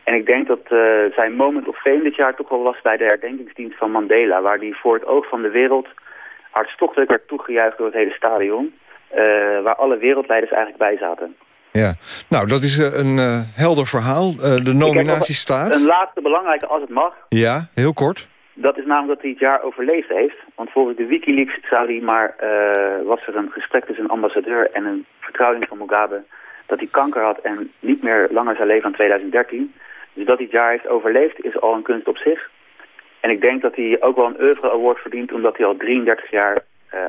En ik denk dat eh, zijn moment of fame dit jaar toch wel was bij de herdenkingsdienst van Mandela. Waar hij voor het oog van de wereld hartstochtelijk werd toegejuicht door het hele stadion. eh, waar alle wereldleiders eigenlijk bij zaten. Ja. Nou, dat is eh, een eh, helder verhaal. De nominatie staat. Een laatste belangrijke, als het mag. Ja, heel kort. Dat is namelijk dat hij het jaar overleefd heeft. Want volgens de Wikileaks zou hij maar, was er een gesprek tussen een ambassadeur en een vertrouweling van Mugabe dat hij kanker had en niet meer langer zou leven dan 2013. Dus dat hij het jaar heeft overleefd is al een kunst op zich. En ik denk dat hij ook wel een oeuvre award verdient omdat hij al 33 jaar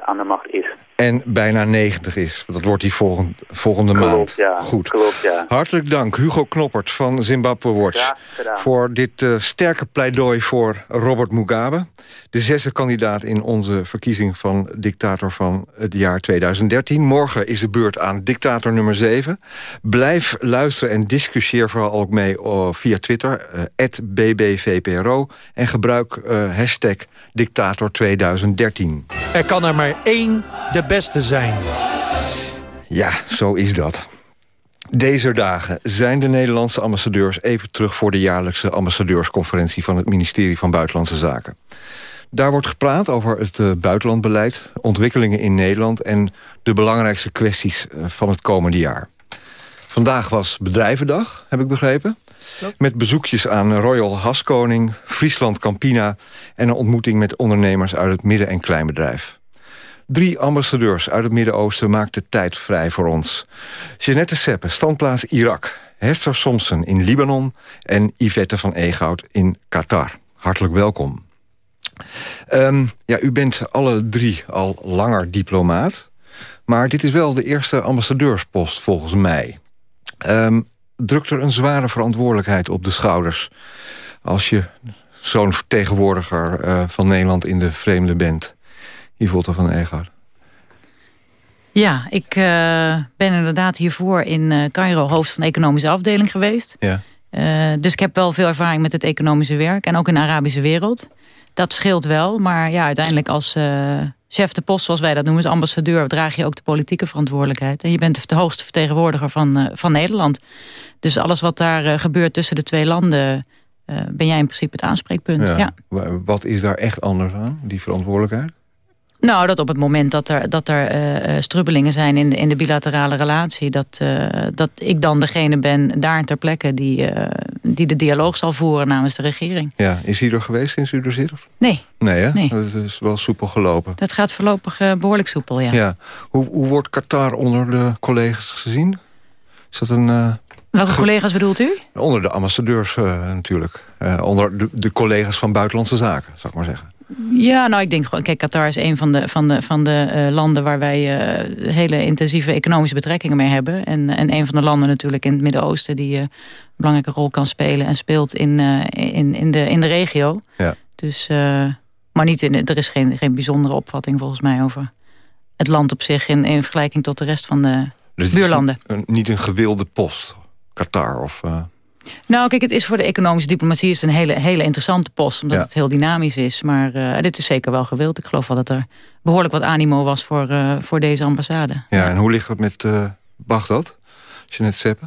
aan de macht is. En bijna 90 is. Dat wordt hij volgend, volgende Klopt, maand. ja. Goed. Klopt, ja. Hartelijk dank, Hugo Knoppert van Zimbabwe Watch... Voor dit eh, sterke pleidooi voor Robert Mugabe. De zesde kandidaat in onze verkiezing van dictator van het jaar 2013. Morgen is de beurt aan dictator nummer 7. Blijf luisteren en discussieer vooral ook mee eh, via Twitter... eh, @bbvpro en gebruik eh, hashtag dictator 2013. Er kan er maar één de beste zijn. Ja, zo is dat. Deze dagen zijn de Nederlandse ambassadeurs even terug... voor de jaarlijkse ambassadeursconferentie van het ministerie van Buitenlandse Zaken. Daar wordt gepraat over het uh, buitenlandbeleid, ontwikkelingen in Nederland... en de belangrijkste kwesties uh, van het komende jaar. Vandaag was Bedrijvendag, heb ik begrepen. Met bezoekjes aan Royal Haskoning, Friesland Campina... en een ontmoeting met ondernemers uit het midden- en kleinbedrijf. Drie ambassadeurs uit het Midden-Oosten maakten tijd vrij voor ons. Jeanette Seppe, standplaats Irak. Hester Somsen in Libanon. En Yvette van Egout in Qatar. Hartelijk welkom. Um, ja, u bent alle drie al langer diplomaat. Maar dit is wel de eerste ambassadeurspost volgens mij. Um, drukt er een zware verantwoordelijkheid op de schouders... als je zo'n vertegenwoordiger uh, van Nederland in de vreemde bent... Yvonne van Egaard. Ja, ik uh, ben inderdaad hiervoor in uh, Cairo hoofd van de economische afdeling geweest. Ja. Uh, dus ik heb wel veel ervaring met het economische werk. En ook in de Arabische wereld. Dat scheelt wel. Maar ja, uiteindelijk als chef de post, zoals wij dat noemen, als ambassadeur... draag je ook de politieke verantwoordelijkheid. En je bent de hoogste vertegenwoordiger van, van Nederland. Dus alles wat daar gebeurt tussen de twee landen... ben jij in principe het aanspreekpunt. Ja. ja. Wat is daar echt anders aan, die verantwoordelijkheid? Nou, dat op het moment dat er, dat er uh, strubbelingen zijn in de, in de bilaterale relatie... Dat, uh, dat ik dan degene ben daar ter plekke die, uh, die de dialoog zal voeren namens de regering. Ja, is hij er geweest sinds u er zit? Of? Nee. Nee, hè? Nee. Dat is wel soepel gelopen. Dat gaat voorlopig behoorlijk soepel, ja. ja. Hoe, hoe wordt Qatar onder de collega's gezien? Is dat een... Welke collega's bedoelt u? Onder de ambassadeurs natuurlijk. onder de, de collega's van Buitenlandse Zaken, zou ik maar zeggen. Ja, nou ik denk gewoon, kijk, Qatar is een van de, van de, van de uh, landen waar wij uh, hele intensieve economische betrekkingen mee hebben. En, en een van de landen natuurlijk in het Midden-Oosten die uh, een belangrijke rol kan spelen en speelt in, in, in, de, in de regio. Ja. Dus, maar niet in, er is geen, geen bijzondere opvatting volgens mij over het land op zich in, in vergelijking tot de rest van de dus buurlanden. Een, niet een gewilde post, Qatar of... Nou, kijk, het is voor de economische diplomatie is een hele, hele interessante post. Omdat Ja. het heel dynamisch is. Maar uh, dit is zeker wel gewild. Ik geloof wel dat er behoorlijk wat animo was voor, uh, voor deze ambassade. Ja, en hoe ligt het met uh, Bagdad? Jeanette Seppe?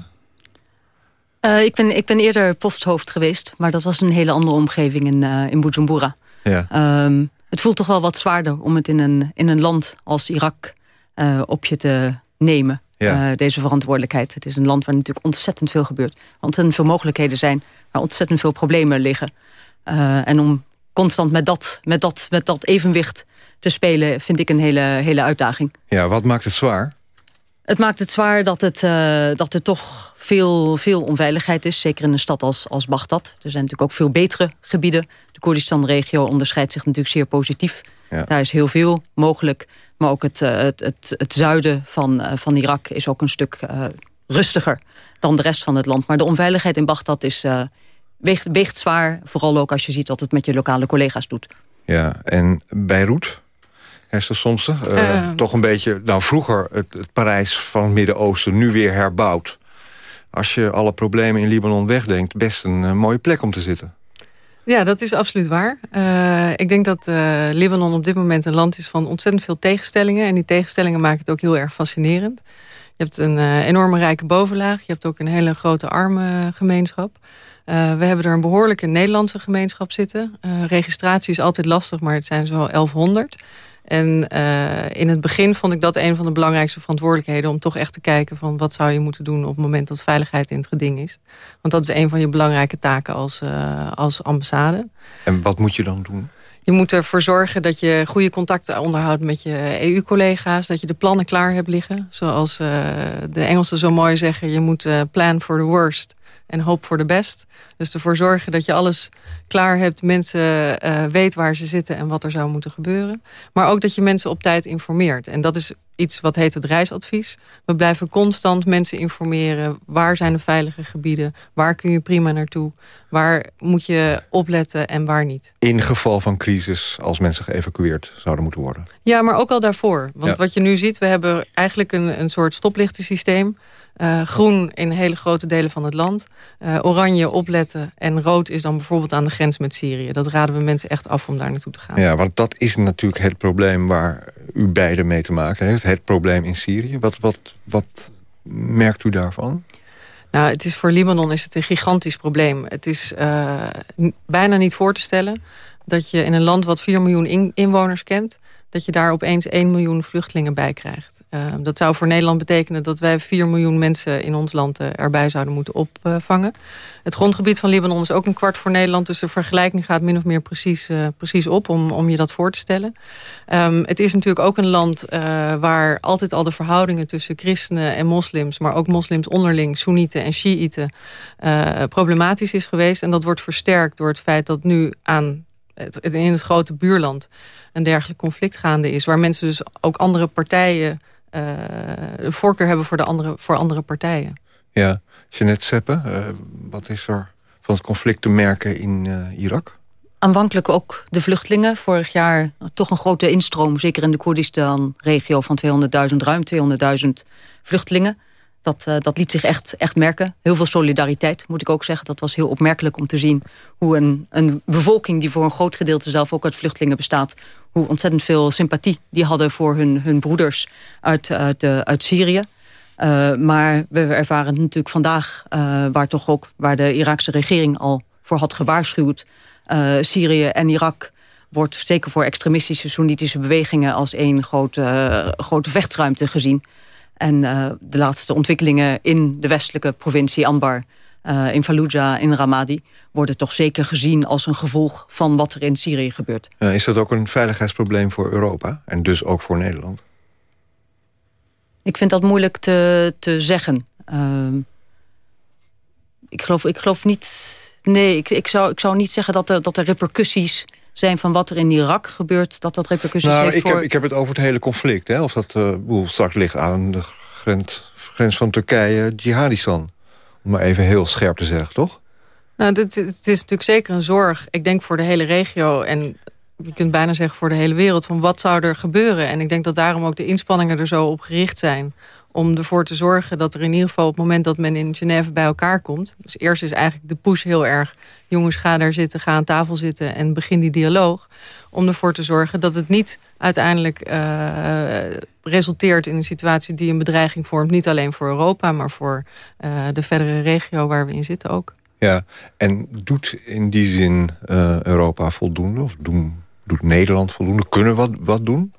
Uh, ik, ben, ik ben eerder posthoofd geweest. Maar dat was een hele andere omgeving in, uh, in Bujumbura. Ja. Um, het voelt toch wel wat zwaarder om het in een, in een land als Irak uh, op je te nemen. Ja. Uh, deze verantwoordelijkheid. Het is een land waar natuurlijk ontzettend veel gebeurt. Ontzettend veel mogelijkheden zijn. Waar ontzettend veel problemen liggen. Uh, en om constant met dat, met, dat, met dat evenwicht te spelen... vind ik een hele, hele uitdaging. Ja, wat maakt het zwaar? Het maakt het zwaar dat, het, uh, dat er toch veel, veel onveiligheid is. Zeker in een stad als, als Bagdad. Er zijn natuurlijk ook veel betere gebieden. De Koerdistan-regio onderscheidt zich natuurlijk zeer positief. Ja. Daar is heel veel mogelijk. Maar ook het, uh, het, het, het, zuiden van, uh, van Irak is ook een stuk uh, rustiger dan de rest van het land. Maar de onveiligheid in Bagdad is, weegt, weegt zwaar. Vooral ook als je ziet wat het met je lokale collega's doet. Ja, en Beirut? Hester Somsen? toch een beetje, nou vroeger het, het Parijs van het Midden-Oosten, nu weer herbouwd. Als je alle problemen in Libanon wegdenkt, best een mooie plek om te zitten. Ja, dat is absoluut waar. Uh, ik denk dat uh, Libanon op dit moment een land is van ontzettend veel tegenstellingen. En die tegenstellingen maken het ook heel erg fascinerend. Je hebt een uh, enorme rijke bovenlaag. Je hebt ook een hele grote arme gemeenschap. we hebben er een behoorlijke Nederlandse gemeenschap zitten. registratie is altijd lastig, maar het zijn zo 1100. En in het begin vond ik dat een van de belangrijkste verantwoordelijkheden... om toch echt te kijken van wat zou je moeten doen... op het moment dat veiligheid in het geding is. Want dat is een van je belangrijke taken als, uh, als ambassade. En wat moet je dan doen? Je moet ervoor zorgen dat je goede contacten onderhoudt met je EU-collega's. Dat je de plannen klaar hebt liggen. Zoals uh, de Engelsen zo mooi zeggen, je moet plan for the worst en hoop voor de best. Dus ervoor zorgen dat je alles klaar hebt, mensen uh, weet waar ze zitten en wat er zou moeten gebeuren. Maar ook dat je mensen op tijd informeert. En dat is iets wat heet het reisadvies. We blijven constant mensen informeren. Waar zijn de veilige gebieden? Waar kun je prima naartoe? Waar moet je opletten en waar niet? In geval van crisis, als mensen geëvacueerd zouden moeten worden. Ja, maar ook al daarvoor. Want wat je nu ziet, we hebben eigenlijk een, een soort stoplichtensysteem. Uh, groen in hele grote delen van het land. Uh, oranje opletten. En rood is dan bijvoorbeeld aan de grens met Syrië. Dat raden we mensen echt af om daar naartoe te gaan. Ja, want dat is natuurlijk het probleem waar u beide mee te maken heeft. Het probleem in Syrië. Wat, wat, wat merkt u daarvan? Nou, het is voor Libanon is het een gigantisch probleem. Het is uh, bijna niet voor te stellen dat je in een land wat 4 miljoen in, inwoners kent dat je daar opeens 1 miljoen vluchtelingen bij krijgt. Uh, dat zou voor Nederland betekenen dat wij 4 miljoen mensen in ons land uh, erbij zouden moeten opvangen. Het grondgebied van Libanon is ook een kwart voor Nederland, dus de vergelijking gaat min of meer precies, uh, precies op om, om je dat voor te stellen. Um, het is natuurlijk ook een land waar altijd al de verhoudingen tussen christenen en moslims, maar ook moslims onderling, Soenieten en Shiiten, problematisch is geweest. En dat wordt versterkt door het feit dat nu aan het, in het grote buurland een dergelijk conflict gaande is. Waar mensen dus ook andere partijen uh, de voorkeur hebben voor, de andere, voor andere partijen. Ja, Jeanette Seppe, uh, wat is er van het conflict te merken in uh, Irak? Aanvankelijk ook de vluchtelingen. Vorig jaar toch een grote instroom, zeker in de Koerdistan-regio... van 200.000, ruim 200.000 vluchtelingen. Dat, uh, dat liet zich echt, echt merken. Heel veel solidariteit, moet ik ook zeggen. Dat was heel opmerkelijk om te zien hoe een, een bevolking... die voor een groot gedeelte zelf ook uit vluchtelingen bestaat... hoe ontzettend veel sympathie die hadden voor hun, hun broeders uit, uit, uit Syrië. Uh, maar we ervaren natuurlijk vandaag, waar, toch ook, waar de Iraakse regering al voor had gewaarschuwd... Syrië en Irak wordt zeker voor extremistische Soenitische bewegingen... als één grote, grote vechtsruimte gezien... En de laatste ontwikkelingen in de westelijke provincie Anbar... Uh, in Fallujah, in Ramadi... worden toch zeker gezien als een gevolg van wat er in Syrië gebeurt. Uh, is dat ook een veiligheidsprobleem voor Europa? En dus ook voor Nederland? Ik vind dat moeilijk te, te zeggen. ik, geloof, ik geloof niet... Nee, ik, ik, zou, ik zou niet zeggen dat er, dat er repercussies zijn van wat er in Irak gebeurt... dat dat repercussies nou, heeft ik voor... Heb, ik heb het over het hele conflict. Hè? Of dat uh, boel straks ligt aan de grens, grens van Turkije, Jihadistan. Om maar even heel scherp te zeggen, toch? Nou, dit, het is natuurlijk zeker een zorg. Ik denk voor de hele regio en je kunt bijna zeggen voor de hele wereld... van wat zou er gebeuren? En ik denk dat daarom ook de inspanningen er zo op gericht zijn om ervoor te zorgen dat er in ieder geval op het moment dat men in Genève bij elkaar komt. Dus eerst is eigenlijk de push heel erg. Jongens, ga daar zitten, ga aan tafel zitten en begin die dialoog. Om ervoor te zorgen dat het niet uiteindelijk uh, resulteert in een situatie die een bedreiging vormt. Niet alleen voor Europa, maar voor uh, de verdere regio waar we in zitten ook. Ja, en doet in die zin uh, Europa voldoende? Of doen, doet Nederland voldoende? Kunnen we wat, wat doen?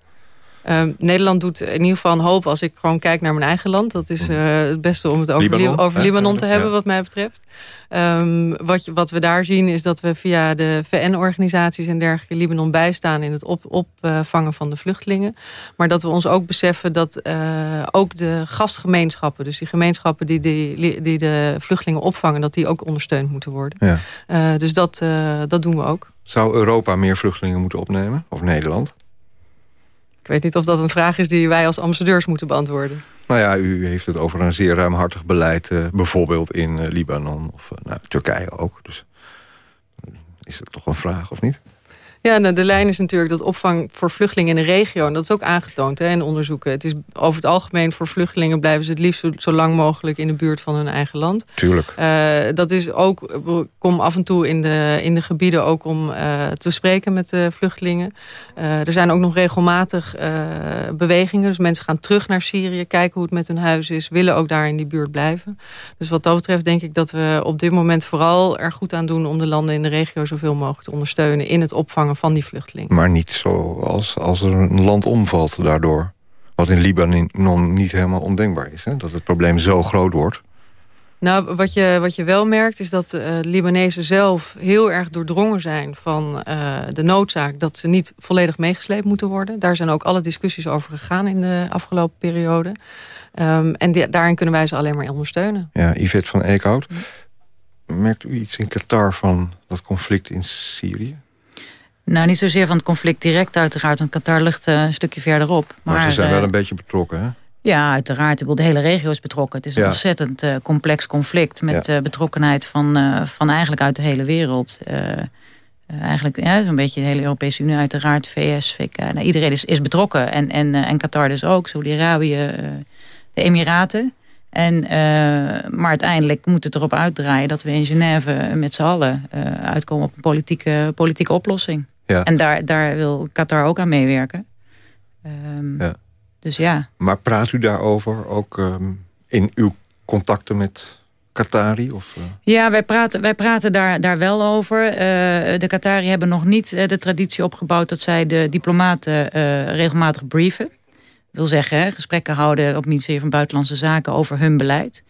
Uh, Nederland doet in ieder geval een hoop als ik gewoon kijk naar mijn eigen land. Dat is uh, het beste om het over Libanon, over Libanon te hebben ja. wat mij betreft. Um, wat, wat we daar zien is dat we via de VN-organisaties en dergelijke Libanon bijstaan in het op, opvangen van de vluchtelingen. Maar dat we ons ook beseffen dat uh, ook de gastgemeenschappen, dus die gemeenschappen die, die, die de vluchtelingen opvangen, dat die ook ondersteund moeten worden. Ja. dus dat, dat doen we ook. Zou Europa meer vluchtelingen moeten opnemen? Of Nederland? Ik weet niet of dat een vraag is die wij als ambassadeurs moeten beantwoorden. Nou ja, u heeft het over een zeer ruimhartig beleid... Uh, bijvoorbeeld in uh, Libanon of uh, nou, Turkije ook. Dus is dat toch een vraag, of niet? Ja, nou, de lijn is natuurlijk dat opvang voor vluchtelingen in de regio... en dat is ook aangetoond hè, in onderzoeken. Het is over het algemeen voor vluchtelingen... blijven ze het liefst zo, zo lang mogelijk in de buurt van hun eigen land. Tuurlijk. Uh, dat is ook, kom af en toe in de, in de gebieden ook om uh, te spreken met de vluchtelingen. Uh, er zijn ook nog regelmatig bewegingen. Dus mensen gaan terug naar Syrië, kijken hoe het met hun huis is... willen ook daar in die buurt blijven. Dus wat dat betreft denk ik dat we op dit moment vooral er goed aan doen... om de landen in de regio zoveel mogelijk te ondersteunen... in het opvangen van die vluchtelingen. Maar niet zoals als er een land omvalt daardoor. Wat in Libanon niet helemaal ondenkbaar is. Hè? Dat het probleem zo groot wordt. Nou, wat je, wat je wel merkt is dat uh, de Libanezen zelf heel erg doordrongen zijn van uh, de noodzaak dat ze niet volledig meegesleept moeten worden. Daar zijn ook alle discussies over gegaan in de afgelopen periode. Um, en die, daarin kunnen wij ze alleen maar ondersteunen. Ja, Yvette van Eekhout. merkt u iets in Qatar van dat conflict in Syrië? Nou, niet zozeer van het conflict direct uiteraard, want Qatar ligt uh, een stukje verderop. Maar, maar ze zijn wel een beetje betrokken, hè? Ja, uiteraard. De hele regio is betrokken. Het is een Ja. ontzettend eh, complex conflict... met Ja. eh, betrokkenheid van, eh, van eigenlijk uit de hele wereld. Eh, eh, eigenlijk ja, zo'n beetje de hele Europese Unie uiteraard, VS, VK. Nou, iedereen is, is betrokken. En, en, eh, en Qatar dus ook, Saudi-Arabië, eh, de Emiraten. En, eh, maar uiteindelijk moet het erop uitdraaien... dat we in Genève met z'n allen eh, uitkomen op een politieke, politieke oplossing. Ja. En daar, daar wil Qatar ook aan meewerken. Ehm, Ja. Dus ja. Maar praat u daarover ook ehm, in uw contacten met Qatari? Of, eh? Ja, wij praten, wij praten daar, daar wel over. Eh, de Qatari hebben nog niet eh, de traditie opgebouwd... dat zij de diplomaten regelmatig brieven. wil zeggen, gesprekken houden op het ministerie van Buitenlandse Zaken... over hun beleid.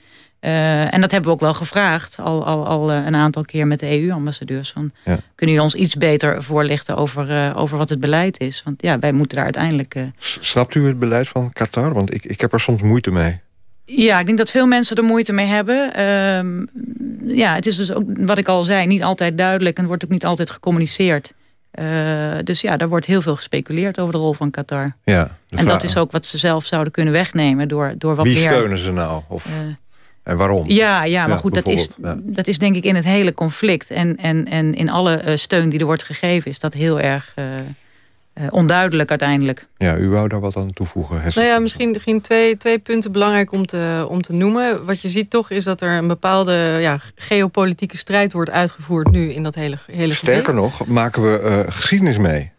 Eh, en dat hebben we ook wel gevraagd, al, al, al eh, een aantal keer met de EU-ambassadeurs. van Ja. Kunnen jullie ons iets beter voorlichten over, eh, over wat het beleid is? Want ja, wij moeten daar uiteindelijk... Snapt u het beleid van Qatar? Want ik, ik heb er soms moeite mee. Ja, ik denk dat veel mensen er moeite mee hebben. Ehm, ja, het is dus ook, wat ik al zei, niet altijd duidelijk... en wordt ook niet altijd gecommuniceerd. Dus ja, daar wordt heel veel gespeculeerd over de rol van Qatar. Ja, en dat is ook wat ze zelf zouden kunnen wegnemen... door, door wat Wie meer... steunen ze nou? Of, en waarom? Ja, ja maar goed, dat is, ja. dat is denk ik in het hele conflict. En, en, en in alle eh, steun die er wordt gegeven... is dat heel erg eh, eh, onduidelijk uiteindelijk. Ja, u wou daar wat aan toevoegen. Hester. Nou ja, misschien, misschien twee, twee punten belangrijk om te, om te noemen. Wat je ziet toch is dat er een bepaalde ja, geopolitieke strijd wordt uitgevoerd nu in dat hele, hele Sterker gebied. nog, maken we eh, geschiedenis mee.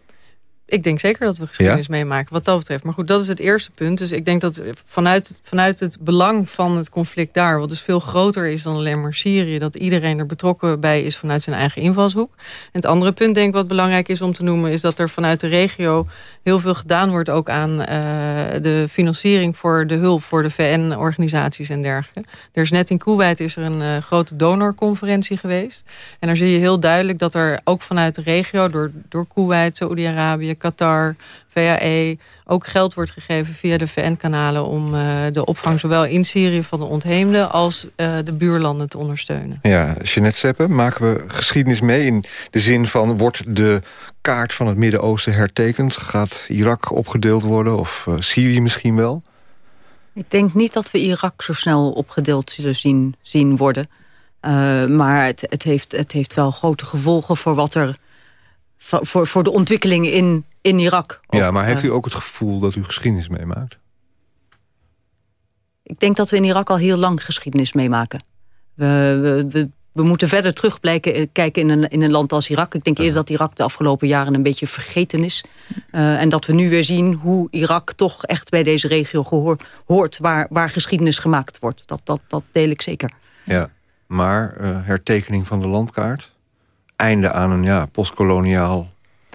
Ik denk zeker dat we geschiedenis meemaken wat dat betreft. Maar goed, dat is het eerste punt. Dus ik denk dat vanuit, vanuit het belang van het conflict daar... wat dus veel groter is dan alleen maar Syrië... dat iedereen er betrokken bij is vanuit zijn eigen invalshoek. En het andere punt denk ik wat belangrijk is om te noemen... is dat er vanuit de regio heel veel gedaan wordt... ook aan eh, de financiering voor de hulp voor de VN-organisaties en dergelijke. Er is net in Kuwait is er een eh, grote donorconferentie geweest. En daar zie je heel duidelijk dat er ook vanuit de regio... door, door Kuwait, Saoedi-Arabië, Qatar, VAE... ook geld wordt gegeven via de VN-kanalen... om eh, de opvang zowel in Syrië van de ontheemden... als eh, de buurlanden te ondersteunen. Ja, Jeanette Seppen, maken we geschiedenis mee in de zin van... wordt de kaart van het Midden-Oosten hertekend? Gaat Irak opgedeeld worden of eh, Syrië misschien wel? Ik denk niet dat we Irak zo snel opgedeeld zullen zien, zien worden. Uh, maar het, het, heeft, het heeft wel grote gevolgen voor wat er... voor, voor de ontwikkelingen in, in Irak. Ook, ja, maar heeft uh, u ook het gevoel dat u geschiedenis meemaakt? Ik denk dat we in Irak al heel lang geschiedenis meemaken. We, we, we, we moeten verder terugkijken kijken in een, in een land als Irak. Ik denk eerst dat Irak de afgelopen jaren een beetje vergeten is. Uh, en dat we nu weer zien hoe Irak toch echt bij deze regio gehoor, hoort... Waar, waar geschiedenis gemaakt wordt. Dat, dat, dat deel ik zeker. Ja, maar uh, hertekening van de landkaart... einde aan een ja, postkoloniaal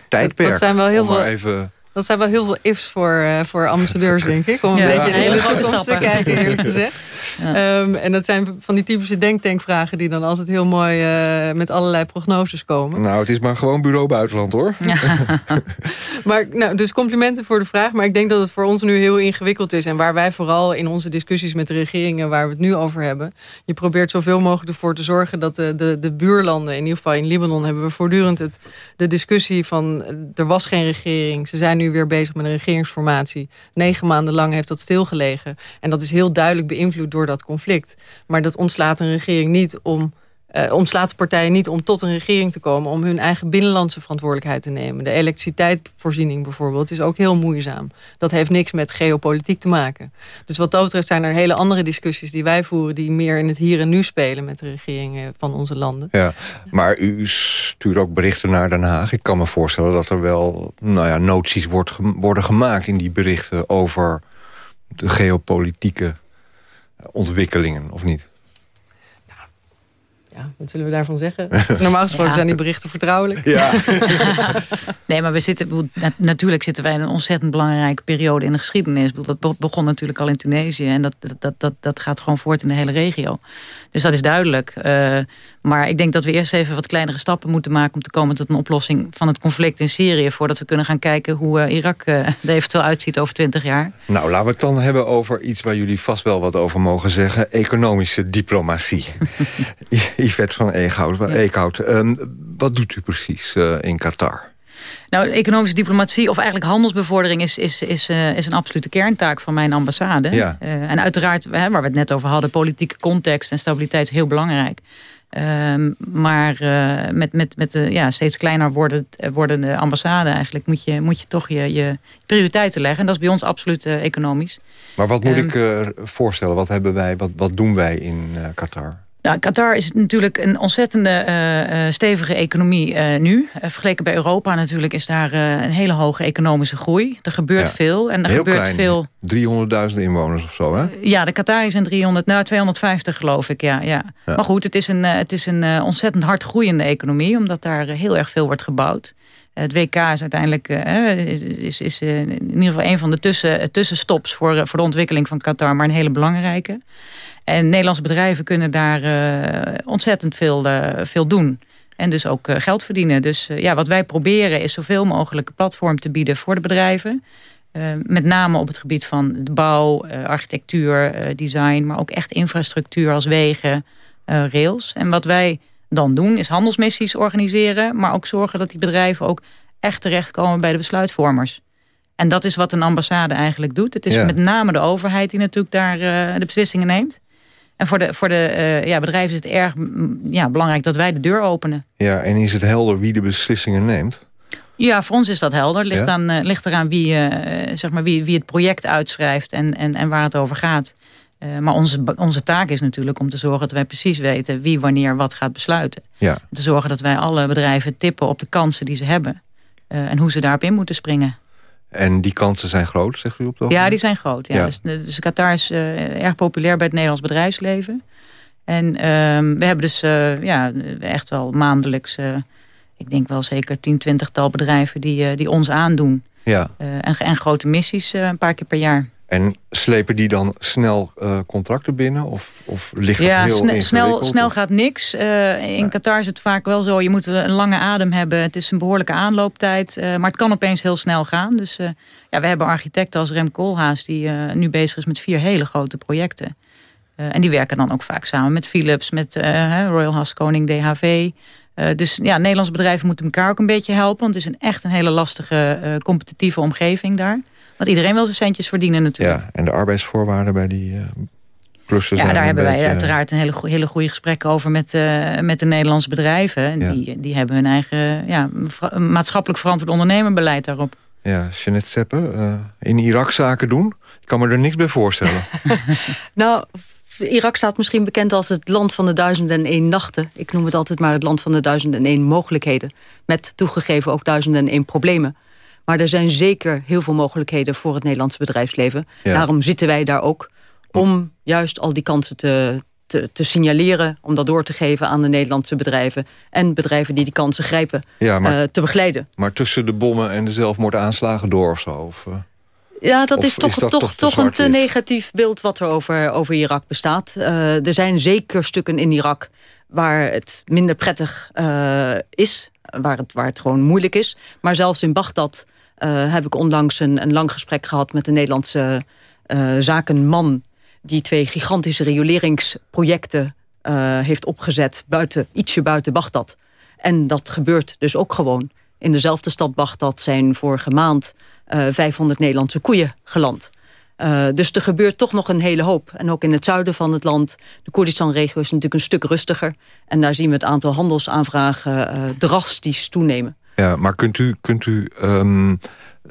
tijdperk. Dat zijn wel heel veel... Even... Dat zijn wel heel veel ifs voor, uh, voor ambassadeurs, (laughs) denk ik. Om een ja, beetje hele grote stappen te kijken, eerlijk gezegd. Ja. Um, en dat zijn van die typische denktankvragen... die dan altijd heel mooi uh, met allerlei prognoses komen. Nou, het is maar gewoon bureau buitenland, hoor. Ja. (laughs) maar, nou, dus complimenten voor de vraag. Maar ik denk dat het voor ons nu heel ingewikkeld is. En waar wij vooral in onze discussies met de regeringen... waar we het nu over hebben... je probeert zoveel mogelijk ervoor te zorgen... dat de, de, de buurlanden, in ieder geval in Libanon... hebben we voortdurend het, de discussie van... er was geen regering, ze zijn nu weer bezig met een regeringsformatie. Negen maanden lang heeft dat stilgelegen. En dat is heel duidelijk beïnvloed door dat conflict. Maar dat ontslaat een regering niet om... Uh, ontslaat de partijen niet om tot een regering te komen... om hun eigen binnenlandse verantwoordelijkheid te nemen. De elektriciteitsvoorziening bijvoorbeeld is ook heel moeizaam. Dat heeft niks met geopolitiek te maken. Dus wat dat betreft zijn er hele andere discussies die wij voeren... die meer in het hier en nu spelen met de regeringen van onze landen. Ja, maar u stuurt ook berichten naar Den Haag. Ik kan me voorstellen dat er wel nou ja, noties wordt, worden gemaakt... in die berichten over de geopolitieke ontwikkelingen, of niet? Ja, wat zullen we daarvan zeggen? (laughs) Normaal gesproken ja. zijn die berichten vertrouwelijk. Ja. (laughs) nee, maar we zitten, natuurlijk zitten wij in een ontzettend belangrijke periode in de geschiedenis. Dat begon natuurlijk al in Tunesië en dat, dat, dat, dat gaat gewoon voort in de hele regio. Dus dat is duidelijk. Uh, maar ik denk dat we eerst even wat kleinere stappen moeten maken... om te komen tot een oplossing van het conflict in Syrië... voordat we kunnen gaan kijken hoe uh, Irak uh, (laughs) er eventueel uitziet over twintig jaar. Nou, laten we het dan hebben over iets waar jullie vast wel wat over mogen zeggen. Economische diplomatie. (laughs) Yvette van Eekhout. Ja. Um, wat doet u precies in Qatar? Nou, economische diplomatie of eigenlijk handelsbevordering... is, is, is, uh, is een absolute kerntaak van mijn ambassade. Ja. Uh, en uiteraard, hè, waar we het net over hadden... politieke context en stabiliteit is heel belangrijk. Um, maar uh, met, met, met de ja, steeds kleiner wordend, wordende ambassade eigenlijk... moet je, moet je toch je, je prioriteiten leggen. En dat is bij ons absoluut economisch. Maar wat moet um, ik voorstellen? Wat, hebben wij, wat, wat doen wij in Qatar? Nou, Qatar is natuurlijk een ontzettende uh, stevige economie uh, nu. vergeleken bij Europa natuurlijk is daar een hele hoge economische groei. Er gebeurt ja. veel. En er Heel gebeurt klein, veel. 300.000 inwoners of zo, hè? ja, de Qataris zijn 300, nou 250 geloof ik, ja. ja. ja. Maar goed, het is een, het is een ontzettend hard groeiende economie... omdat daar heel erg veel wordt gebouwd. Het WK is uiteindelijk is, is in ieder geval een van de tussen, tussenstops... Voor, voor de ontwikkeling van Qatar, maar een hele belangrijke. En Nederlandse bedrijven kunnen daar uh, ontzettend veel, uh, veel doen. En dus ook uh, geld verdienen. Dus ja, wat wij proberen is zoveel mogelijk platform te bieden voor de bedrijven. met name op het gebied van de bouw, architectuur, design... maar ook echt infrastructuur als wegen, rails. En wat wij dan doen is handelsmissies organiseren... maar ook zorgen dat die bedrijven ook echt terechtkomen bij de besluitvormers. En dat is wat een ambassade eigenlijk doet. Het is ja. met name de overheid die natuurlijk daar de beslissingen neemt. En voor de, voor de uh, ja, bedrijven is het erg ja, belangrijk dat wij de deur openen. Ja, en is het helder wie de beslissingen neemt? Ja, voor ons is dat helder. Het ligt, ja? aan, uh, ligt eraan wie, uh, zeg maar wie, wie het project uitschrijft en, en, en waar het over gaat. maar onze, onze taak is natuurlijk om te zorgen dat wij precies weten... wie wanneer wat gaat besluiten. Ja. Te zorgen dat wij alle bedrijven tippen op de kansen die ze hebben. en hoe ze daarop in moeten springen. En die kansen zijn groot, zegt u op de Ja, die zijn groot. Ja. ja. Dus, dus, Qatar is uh, erg populair bij het Nederlands bedrijfsleven. En uh, we hebben dus uh, ja, echt wel maandelijks... Uh, ik denk wel zeker 10, 20 tal bedrijven die, die ons aandoen. Ja. En, en, grote missies een paar keer per jaar. En slepen die dan snel uh, contracten binnen? Of, of ligt ja, het heel snel, snel, snel gaat niks. Uh, in ja. Qatar is het vaak wel zo, je moet een lange adem hebben. Het is een behoorlijke aanlooptijd. Uh, maar het kan opeens heel snel gaan. Dus ja, we hebben architecten als Rem Koolhaas... die nu bezig is met vier hele grote projecten. en die werken dan ook vaak samen met Philips, met Royal Haskoning, DHV... dus ja, Nederlandse bedrijven moeten elkaar ook een beetje helpen. Want het is een, echt een hele lastige competitieve omgeving daar. Want iedereen wil zijn centjes verdienen natuurlijk. Ja, en de arbeidsvoorwaarden bij die uh, klussen Ja, daar hebben wij uiteraard een hele, hele goede gesprek over met, uh, met de Nederlandse bedrijven. En ja. die, die hebben hun eigen ja, maatschappelijk verantwoord ondernemerbeleid daarop. Ja, Jeanette Seppen, uh, in Irak zaken doen? Ik kan me er niks bij voorstellen. (laughs) nou, Irak staat misschien bekend als het land van de duizend en één nachten. Ik noem het altijd maar het land van de duizend en één mogelijkheden. Met toegegeven ook duizend en één problemen. Maar er zijn zeker heel veel mogelijkheden voor het Nederlandse bedrijfsleven. Ja. Daarom zitten wij daar ook. Om juist al die kansen te, te, te, signaleren. Om dat door te geven aan de Nederlandse bedrijven. En bedrijven die die kansen grijpen ja, maar, uh, te begeleiden. Maar tussen de bommen en de zelfmoordaanslagen door of zo? Of, uh, ja, dat is toch, is dat toch, toch, toch een te negatief beeld wat er over, over Irak bestaat. Uh, er zijn zeker stukken in Irak waar het minder prettig is. Waar het, waar het gewoon moeilijk is. Maar zelfs in Bagdad heb ik onlangs een, een lang gesprek gehad met een Nederlandse uh, zakenman... die twee gigantische rioleringsprojecten uh, heeft opgezet... Buiten, ietsje buiten Bagdad. En dat gebeurt dus ook gewoon. In dezelfde stad Bagdad zijn vorige maand 500 Nederlandse koeien geland. Dus er gebeurt toch nog een hele hoop. En ook in het zuiden van het land. De Koerdistan-regio is natuurlijk een stuk rustiger. En daar zien we het aantal handelsaanvragen drastisch toenemen. Ja, maar kunt u, kunt u um,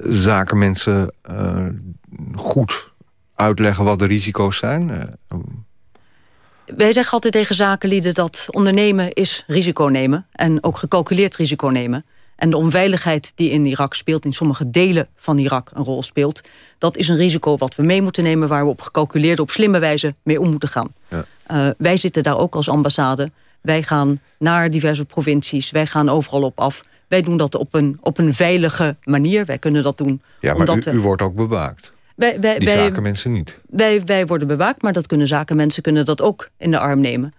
zakenmensen uh, goed uitleggen wat de risico's zijn? Uh, Wij zeggen altijd tegen zakenlieden dat ondernemen is risico nemen. En ook gecalculeerd risico nemen. En de onveiligheid die in Irak speelt, in sommige delen van Irak een rol speelt... dat is een risico wat we mee moeten nemen... waar we op gecalculeerde, op slimme wijze mee om moeten gaan. Ja. Uh, wij zitten daar ook als ambassade. Wij gaan naar diverse provincies, wij gaan overal op af... Wij doen dat op een, op een veilige manier. Wij kunnen dat doen. Ja, maar omdat u, u wordt ook bewaakt. Wij, wij, Die wij, zakenmensen niet. Wij, wij worden bewaakt, maar dat kunnen zakenmensen kunnen dat ook in de arm nemen.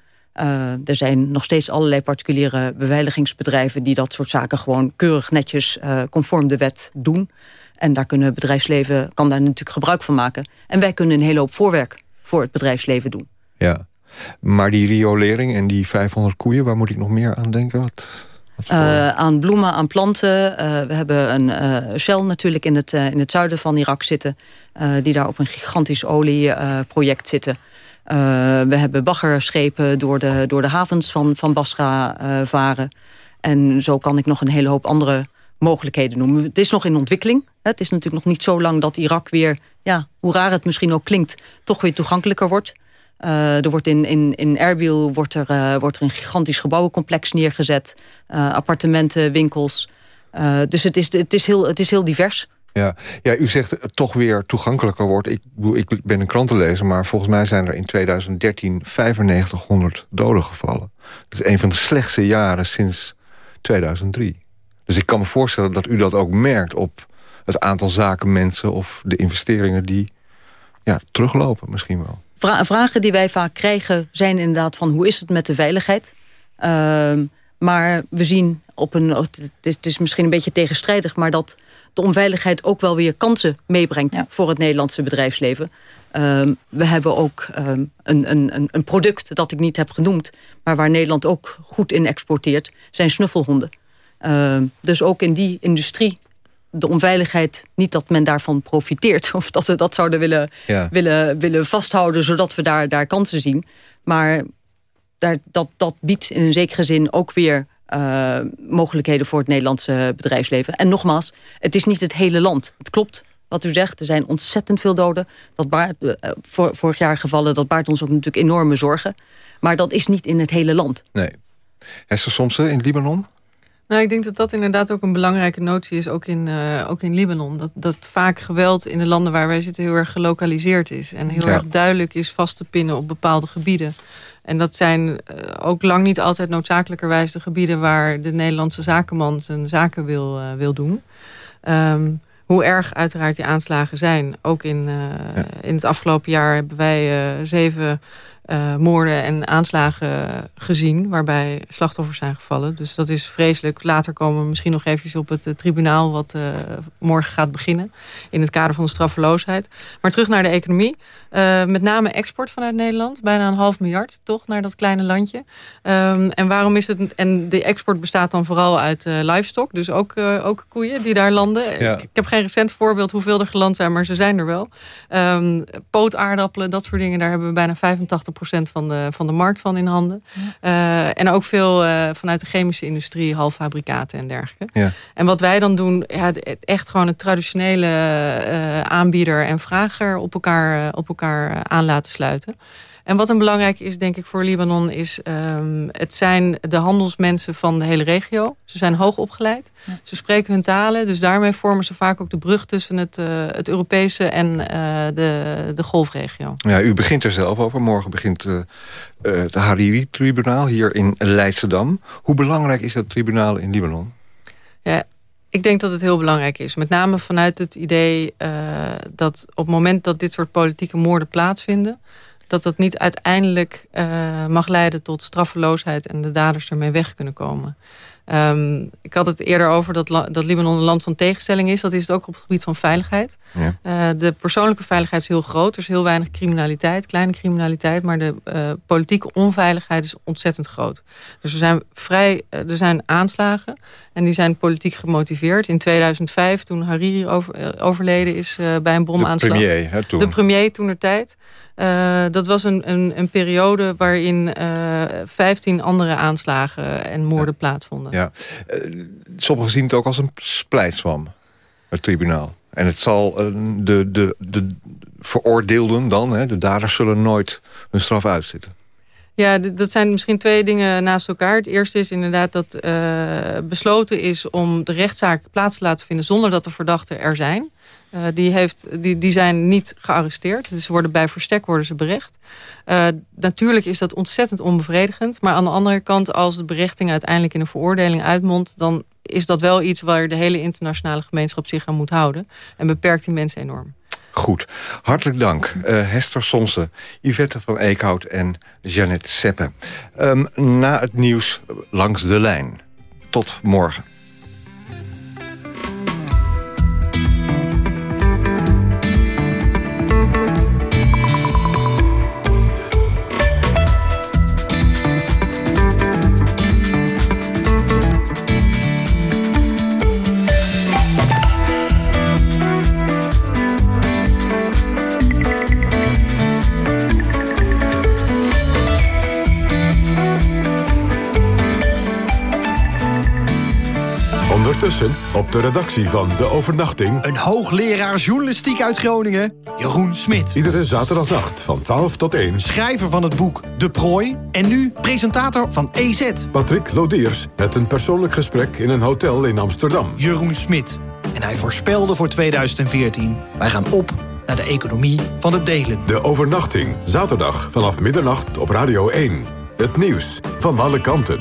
er zijn nog steeds allerlei particuliere beveiligingsbedrijven... die dat soort zaken gewoon keurig netjes conform de wet doen. En daar kunnen bedrijfsleven kan daar natuurlijk gebruik van maken. En wij kunnen een hele hoop voorwerk voor het bedrijfsleven doen. Ja, maar die riolering en die 500 koeien, waar moet ik nog meer aan denken? Wat, uh, aan bloemen, aan planten. Uh, we hebben een uh, Shell natuurlijk in het, in het zuiden van Irak zitten. die daar op een gigantisch olieproject zitten. we hebben baggerschepen door de, door de havens van, van Basra varen. En zo kan ik nog een hele hoop andere mogelijkheden noemen. Het is nog in ontwikkeling. Het is natuurlijk nog niet zo lang dat Irak weer... ja, hoe raar het misschien ook klinkt, toch weer toegankelijker wordt. Uh, er wordt in, in, in Erbil wordt er, uh, wordt er een gigantisch gebouwencomplex neergezet. Uh, appartementen, winkels. dus het is, het, is heel, het is heel divers. Ja. ja, u zegt het toch weer toegankelijker wordt. Ik, ik ben een krantenlezer, maar volgens mij zijn er in 2013 9500 doden gevallen. Dat is een van de slechtste jaren sinds 2003. Dus ik kan me voorstellen dat u dat ook merkt op het aantal zakenmensen... of de investeringen die ja, teruglopen misschien wel. Vragen die wij vaak krijgen zijn inderdaad van... hoe is het met de veiligheid? Uh, maar we zien op een... Het is, het is, misschien een beetje tegenstrijdig... maar dat de onveiligheid ook wel weer kansen meebrengt... voor het Nederlandse bedrijfsleven. Uh, we hebben ook um, een, een, een product dat ik niet heb genoemd... maar waar Nederland ook goed in exporteert... zijn snuffelhonden. Dus ook in die industrie de onveiligheid, niet dat men daarvan profiteert... (laughs) of dat we dat zouden willen, willen, willen vasthouden... zodat we daar, daar kansen zien. Maar daar, dat, dat biedt in een zekere zin ook weer... Uh, mogelijkheden voor het Nederlandse bedrijfsleven. En nogmaals, het is niet het hele land. Het klopt wat u zegt, er zijn ontzettend veel doden. Dat baart, uh, vorig jaar gevallen, dat baart ons ook natuurlijk enorme zorgen. Maar dat is niet in het hele land. Nee. Hester Somsen in Libanon? Nou, ik denk dat dat inderdaad ook een belangrijke notie is, ook in, uh, ook in Libanon. Dat, dat vaak geweld in de landen waar wij zitten heel erg gelokaliseerd is. En heel erg duidelijk is vast te pinnen op bepaalde gebieden. En dat zijn uh, ook lang niet altijd noodzakelijkerwijs de gebieden... waar de Nederlandse zakenman zijn zaken wil, uh, wil doen. Um, hoe erg uiteraard die aanslagen zijn. Ook in, ja. in het afgelopen jaar hebben wij zeven uh, moorden en aanslagen gezien... waarbij slachtoffers zijn gevallen. Dus dat is vreselijk. Later komen we misschien nog even op het uh, tribunaal... wat uh, morgen gaat beginnen in het kader van de straffeloosheid. Maar terug naar de economie. met name export vanuit Nederland. Bijna een half miljard, toch, naar dat kleine landje. Um, en waarom is het... En de export bestaat dan vooral uit livestock. Dus ook, ook koeien die daar landen. Ja. Ik, ik, heb geen recent voorbeeld hoeveel er geland zijn... maar ze zijn er wel. Um, pootaardappelen, dat soort dingen. Daar hebben we bijna 85 van de, van de markt van in handen. Uh, en ook veel uh, vanuit de chemische industrie, halffabrikaten en dergelijke. Ja. En wat wij dan doen, ja, echt gewoon een traditionele uh, aanbieder en vrager op elkaar, op elkaar aan laten sluiten. En wat een belangrijk is, denk ik, voor Libanon... is um, het zijn de handelsmensen van de hele regio. Ze zijn hoog opgeleid. Ja. Ze spreken hun talen. Dus daarmee vormen ze vaak ook de brug tussen het, uh, het Europese en uh, de, de golfregio. Ja, u begint er zelf over. Morgen begint uh, het Hariri-tribunaal hier in Leidschendam. Hoe belangrijk is dat tribunaal in Libanon? Ja, ik denk dat het heel belangrijk is. Met name vanuit het idee dat op het moment dat dit soort politieke moorden plaatsvinden dat dat niet uiteindelijk uh, mag leiden tot straffeloosheid... en de daders ermee weg kunnen komen. Um, ik had het eerder over dat, dat Libanon een land van tegenstelling is. Dat is het ook op het gebied van veiligheid. Ja. Uh, de persoonlijke veiligheid is heel groot. Er is heel weinig criminaliteit, kleine criminaliteit. Maar de uh, politieke onveiligheid is ontzettend groot. Dus er zijn, vrij, er zijn aanslagen en die zijn politiek gemotiveerd. In 2005, toen Hariri over, overleden is bij een bomaanslag. De premier, hè, toen. De premier toen er tijd. Uh, dat was een, een, een periode waarin uh, 15 andere aanslagen en moorden ja. plaatsvonden. Ja. Uh, sommigen zien het ook als een splijtswam, het tribunaal. En het zal de, de, de veroordeelden dan, hè, de daders, zullen nooit hun straf uitzitten. Ja, dat zijn misschien twee dingen naast elkaar. Het eerste is inderdaad dat besloten is om de rechtszaak plaats te laten vinden... zonder dat de verdachten er zijn. Uh, die, heeft, die, die zijn niet gearresteerd. Dus ze worden bij verstek worden ze berecht. Uh, natuurlijk is dat ontzettend onbevredigend. Maar aan de andere kant, als de berechting uiteindelijk in een veroordeling uitmondt... dan is dat wel iets waar de hele internationale gemeenschap zich aan moet houden. En beperkt die mensen enorm. goed. Hartelijk dank. Uh, Hester Sonsen, Yvette van Eekhout en Jeannette Seppe. Um, na het nieuws langs de lijn. Tot morgen. Ondertussen op de redactie van De Overnachting... een hoogleraar journalistiek uit Groningen, Jeroen Smit. Iedere zaterdagnacht van 12 tot 1. Schrijver van het boek De Prooi en nu presentator van EZ. Patrick Lodiers met een persoonlijk gesprek in een hotel in Amsterdam. Jeroen Smit. En hij voorspelde voor 2014. Wij gaan op naar de economie van het delen. De Overnachting, zaterdag vanaf middernacht op Radio 1. Het nieuws van alle kanten.